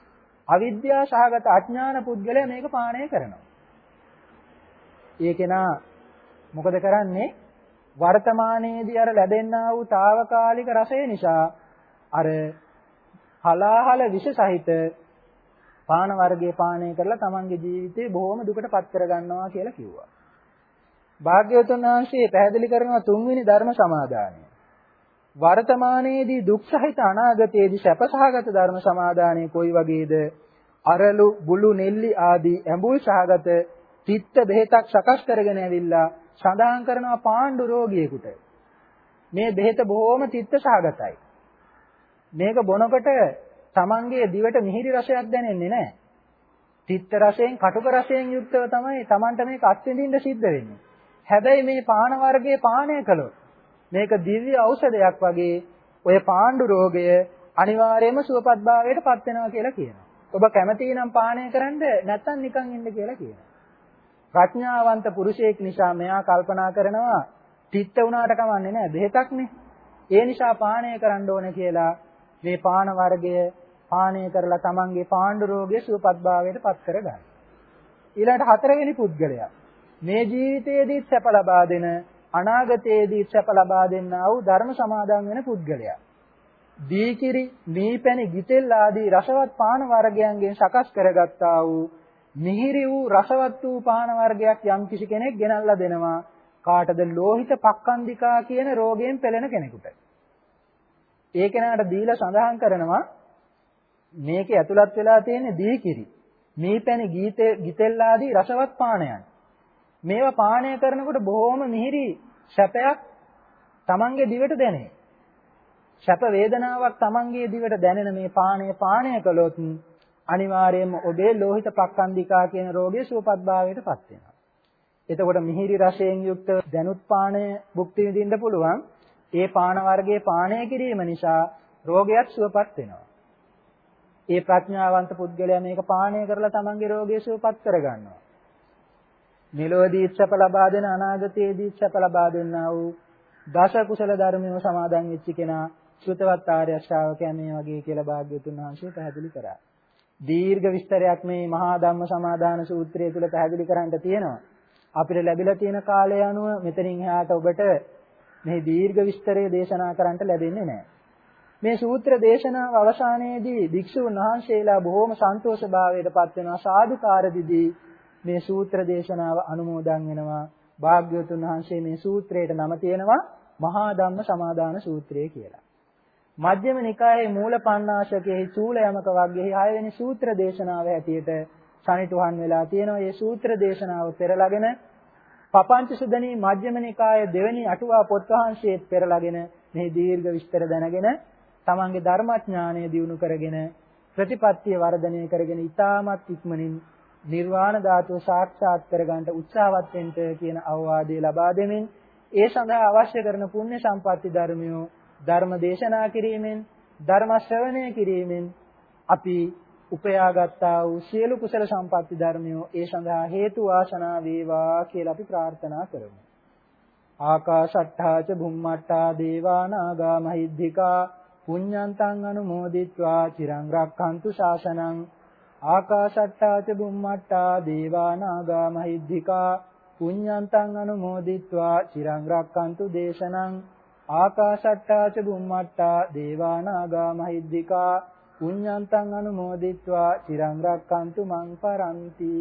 අවිද්‍යාව සහගත අඥාන පුද්ගලයා මේක පානය කරනවා. ඒ කෙනා මොකද කරන්නේ? වර්තමානයේදී අර ලැබෙන්නා වූ తాවකාලික රසය නිසා අර හලාහල විෂ සහිත පාන වර්ගයේ පානය කරලා තමන්ගේ ජීවිතේ බොහොම දුකටපත් කරගන්නවා කියලා කිව්වා. භාග්‍යවතුන් වහන්සේ පැහැදිලි කරනවා තුන්වෙනි ධර්ම සමාදානය. වර්තමානයේදී දුක් සහිත අනාගතයේදී සැපසහගත ධර්ම සමාදානය කොයි වගේද? අරලු, බුළු, නෙල්ලි ආදී ඇඹුල් සහගත තිත්ත බෙහෙතක් සකස් කරගෙන ඇවිල්ලා සඳහන් කරනවා පාණ්ඩු රෝගියෙකුට. මේ බෙහෙත බොහොම තිත්ත සහගතයි. මේක බොනකොට Tamanගේ දිවට මිහිරි රසයක් දැනෙන්නේ නැහැ. තිත්ත රසයෙන්, කටුක රසයෙන් යුක්තව තමයි Tamanට මේක අත්විඳින්න සිද්ධ වෙන්නේ. හැබැයි මේ පාන වර්ගයේ පානය කළොත් මේක දිව්‍ය ඖෂධයක් වගේ ඔය පාණ්ඩු රෝගය අනිවාර්යයෙන්ම සුවපත් භාවයට පත් වෙනවා කියලා කියනවා. ඔබ කැමති නම් පානය කරන්න නැත්නම් නිකන් ඉන්න කියලා කියනවා. ප්‍රඥාවන්ත පුරුෂයෙක් නිසා මෙයා කල්පනා කරනවා තිත්ත වුණාට කමන්නේ නැහැ බෙහෙතක්නේ. ඒ නිසා පානය කරන්න ඕනේ කියලා මේ පාන වර්ගය පානය කරලා තමන්ගේ පාණ්ඩු රෝගය සුවපත් භාවයට පත් කරගන්න. ඊළඟට හතරවෙනි පුද්ගලයා මේ ජීවිතයේදී සැප ලබා දෙන අනාගතයේදී සැප ලබා දෙන්නා වූ ධර්ම සමාදන් වෙන පුද්ගලයා. දීකිරි, මීපැණි, ගිතෙල් ආදී රසවත් පාන වර්ගයන්ගෙන් සකස් කරගත්තා වූ මිහිරි වූ රසවත් වූ පාන වර්ගයක් යම් කිසි කෙනෙක් ගෙනල්ලා දෙනවා කාටද ලෝහිත පක්කන්දිකා කියන රෝගයෙන් පෙළෙන කෙනෙකුට. ඒ කෙනාට දීලා සඳහන් කරනවා මේකේ ඇතුළත් වෙලා තියෙන දීකිරි, මීපැණි, ගීතේ, ගිතෙල් ආදී රසවත් පානයන්. මේවා පානය කරනකොට බොහොම මිහිරි සැපයක් Tamange දිවට දැනේ. සැප වේදනාවක් Tamange දිවට දැනෙන මේ පානය පානය කළොත් අනිවාර්යයෙන්ම ඔබේ ලෝහිත පක්ඛන්දිකා කියන රෝගය සුවපත් භාවයට පත් වෙනවා. එතකොට මිහිරි රසයෙන් යුක්ත දැනුත් පානය භුක්ති විඳින්න පුළුවන්. ඒ පාන වර්ගයේ පානය කිරීම නිසා රෝගයක් සුවපත් වෙනවා. ඒ ප්‍රඥාවන්ත පුද්ගලයා මේක පානය කරලා තමන්ගේ රෝගය සුවපත් කරගන්නවා. මෙලොවදී සැප ලබා දෙන අනාගතයේදී සැප ලබා දෙන්නා වූ දස කුසල ධර්මයෝ සමාදන් වෙච්ච කෙනා සුතවත් ආර්ය ශ්‍රාවකයා මේ වගේ කියලා භාග්‍යතුන් වහන්සේ පැහැදිලි කරා. දීර්ඝ විස්තරයක් මේ මහා ධම්ම සමාදාන සූත්‍රය තුල පැහැදිලි කරන්න තියෙනවා. අපිට ලැබිලා තියෙන කාලය අනුව මෙතනින් එහාට ඔබට මේ දීර්ඝ විස්තරය දේශනා කරන්නට ලැබෙන්නේ නැහැ. මේ සූත්‍ර දේශනාව අවසානයේදී භික්ෂුන් වහන්සේලා බොහෝම සන්තෝෂ භාවයට පත් වෙනවා සාදුකාර දිදී මේ සූත්‍ර දේශනාව අනුමෝදන් වෙනවා. භාග්‍යවතුන් වහන්සේ මේ සූත්‍රයට නම තියෙනවා මහා ධම්ම සමාදාන සූත්‍රය කියලා. මජ්ක්‍ධිම නිකායේ මූල පණ්ණාසකයේ චූල යමක වර්ගයේ 6 වෙනි සූත්‍ර දේශනාව හැටියට සනිටුහන් වෙලා තියෙනවා. මේ සූත්‍ර දේශනාව පෙරලාගෙන පපංච සුදනී මජ්ක්‍ධිම නිකායේ දෙවෙනි අටුවා පොත් වහන්සේත් පෙරලාගෙන මේ දීර්ඝ විස්තර දැනගෙන තමන්ගේ ධර්මඥානය දියුණු කරගෙන ප්‍රතිපත්තිය වර්ධනය කරගෙන ඊටමත් ඉක්මනින් නිර්වාණ ධාතුව සාක්ෂාත් කරගන්න උත්සාහවත් වෙන්න කියන අවවාදය ලබා දෙමින් ඒ සඳහා අවශ්‍ය කරන පුණ්‍ය සම්පatti ධර්මියෝ ධර්ම දේශනා කිරීමෙන් ධර්ම ශ්‍රවණය කිරීමෙන් අපි උපයාගත්තා වූ සියලු කුසල සම්පatti ධර්මියෝ ඒ සඳහා හේතු වාසනා වේවා කියලා අපි ප්‍රාර්ථනා කරමු. ආකාශට්ටා ච භුම්මට්ටා දේවා නාග මහිද්దికා පුඤ්ඤන්තං අනුමෝදිත්වා චිරං රක්ඛන්තු ශාසනං ආකාශට්ටා ච බුම්මට්ටා දේවා නාග මහිද්దికා පුඤ්ඤන්තං අනුමෝදිත්වා චිරං රක්칸තු දේශනං ආකාශට්ටා ච බුම්මට්ටා දේවා නාග මහිද්దికා පුඤ්ඤන්තං අනුමෝදිත්වා. චිරං රක්칸තු මං පරන්ති.